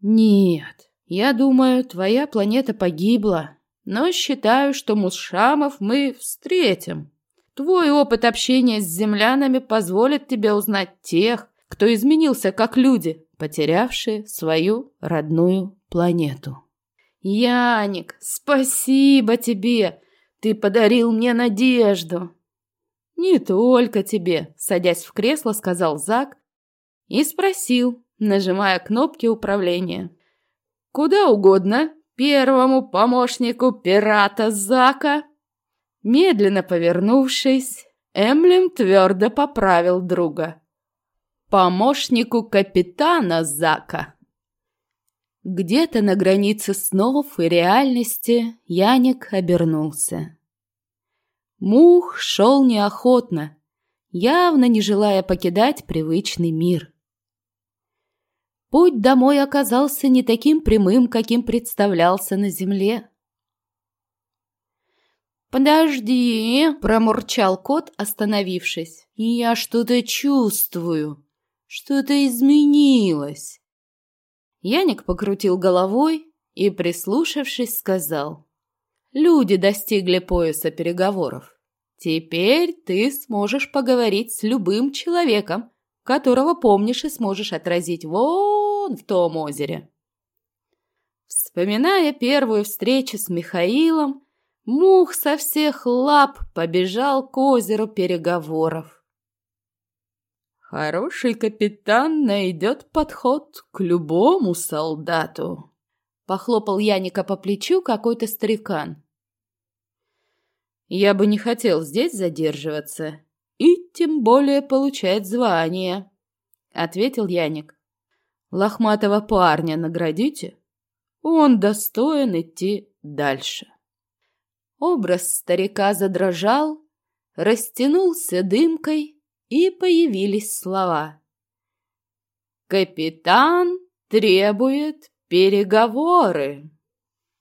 «Нет, я думаю, твоя планета погибла, но считаю, что Мусшамов мы встретим. Твой опыт общения с землянами позволит тебе узнать тех, кто изменился как люди, потерявшие свою родную планету. Яник, спасибо тебе! Ты подарил мне надежду. Не только тебе, садясь в кресло, сказал Зак и спросил, нажимая кнопки управления. Куда угодно, первому помощнику пирата Зака. Медленно повернувшись, Эмблем твердо поправил друга. Помощнику капитана Зака. Где-то на границе снов и реальности Яник обернулся. Мух шел неохотно, явно не желая покидать привычный мир. Путь домой оказался не таким прямым, каким представлялся на земле. «Подожди!» – промурчал кот, остановившись. «Я что-то чувствую. Что-то изменилось». Яник покрутил головой и, прислушавшись, сказал. «Люди достигли пояса переговоров. Теперь ты сможешь поговорить с любым человеком, которого помнишь и сможешь отразить вон в том озере». Вспоминая первую встречу с Михаилом, Мух со всех лап побежал к озеру переговоров. Хороший капитан найдет подход к любому солдату. Похлопал Яника по плечу какой-то старикан. Я бы не хотел здесь задерживаться и тем более получать звание, ответил Яник. Лохматого парня наградите, он достоин идти дальше. Образ старика задрожал, растянулся дымкой, и появились слова. «Капитан требует переговоры».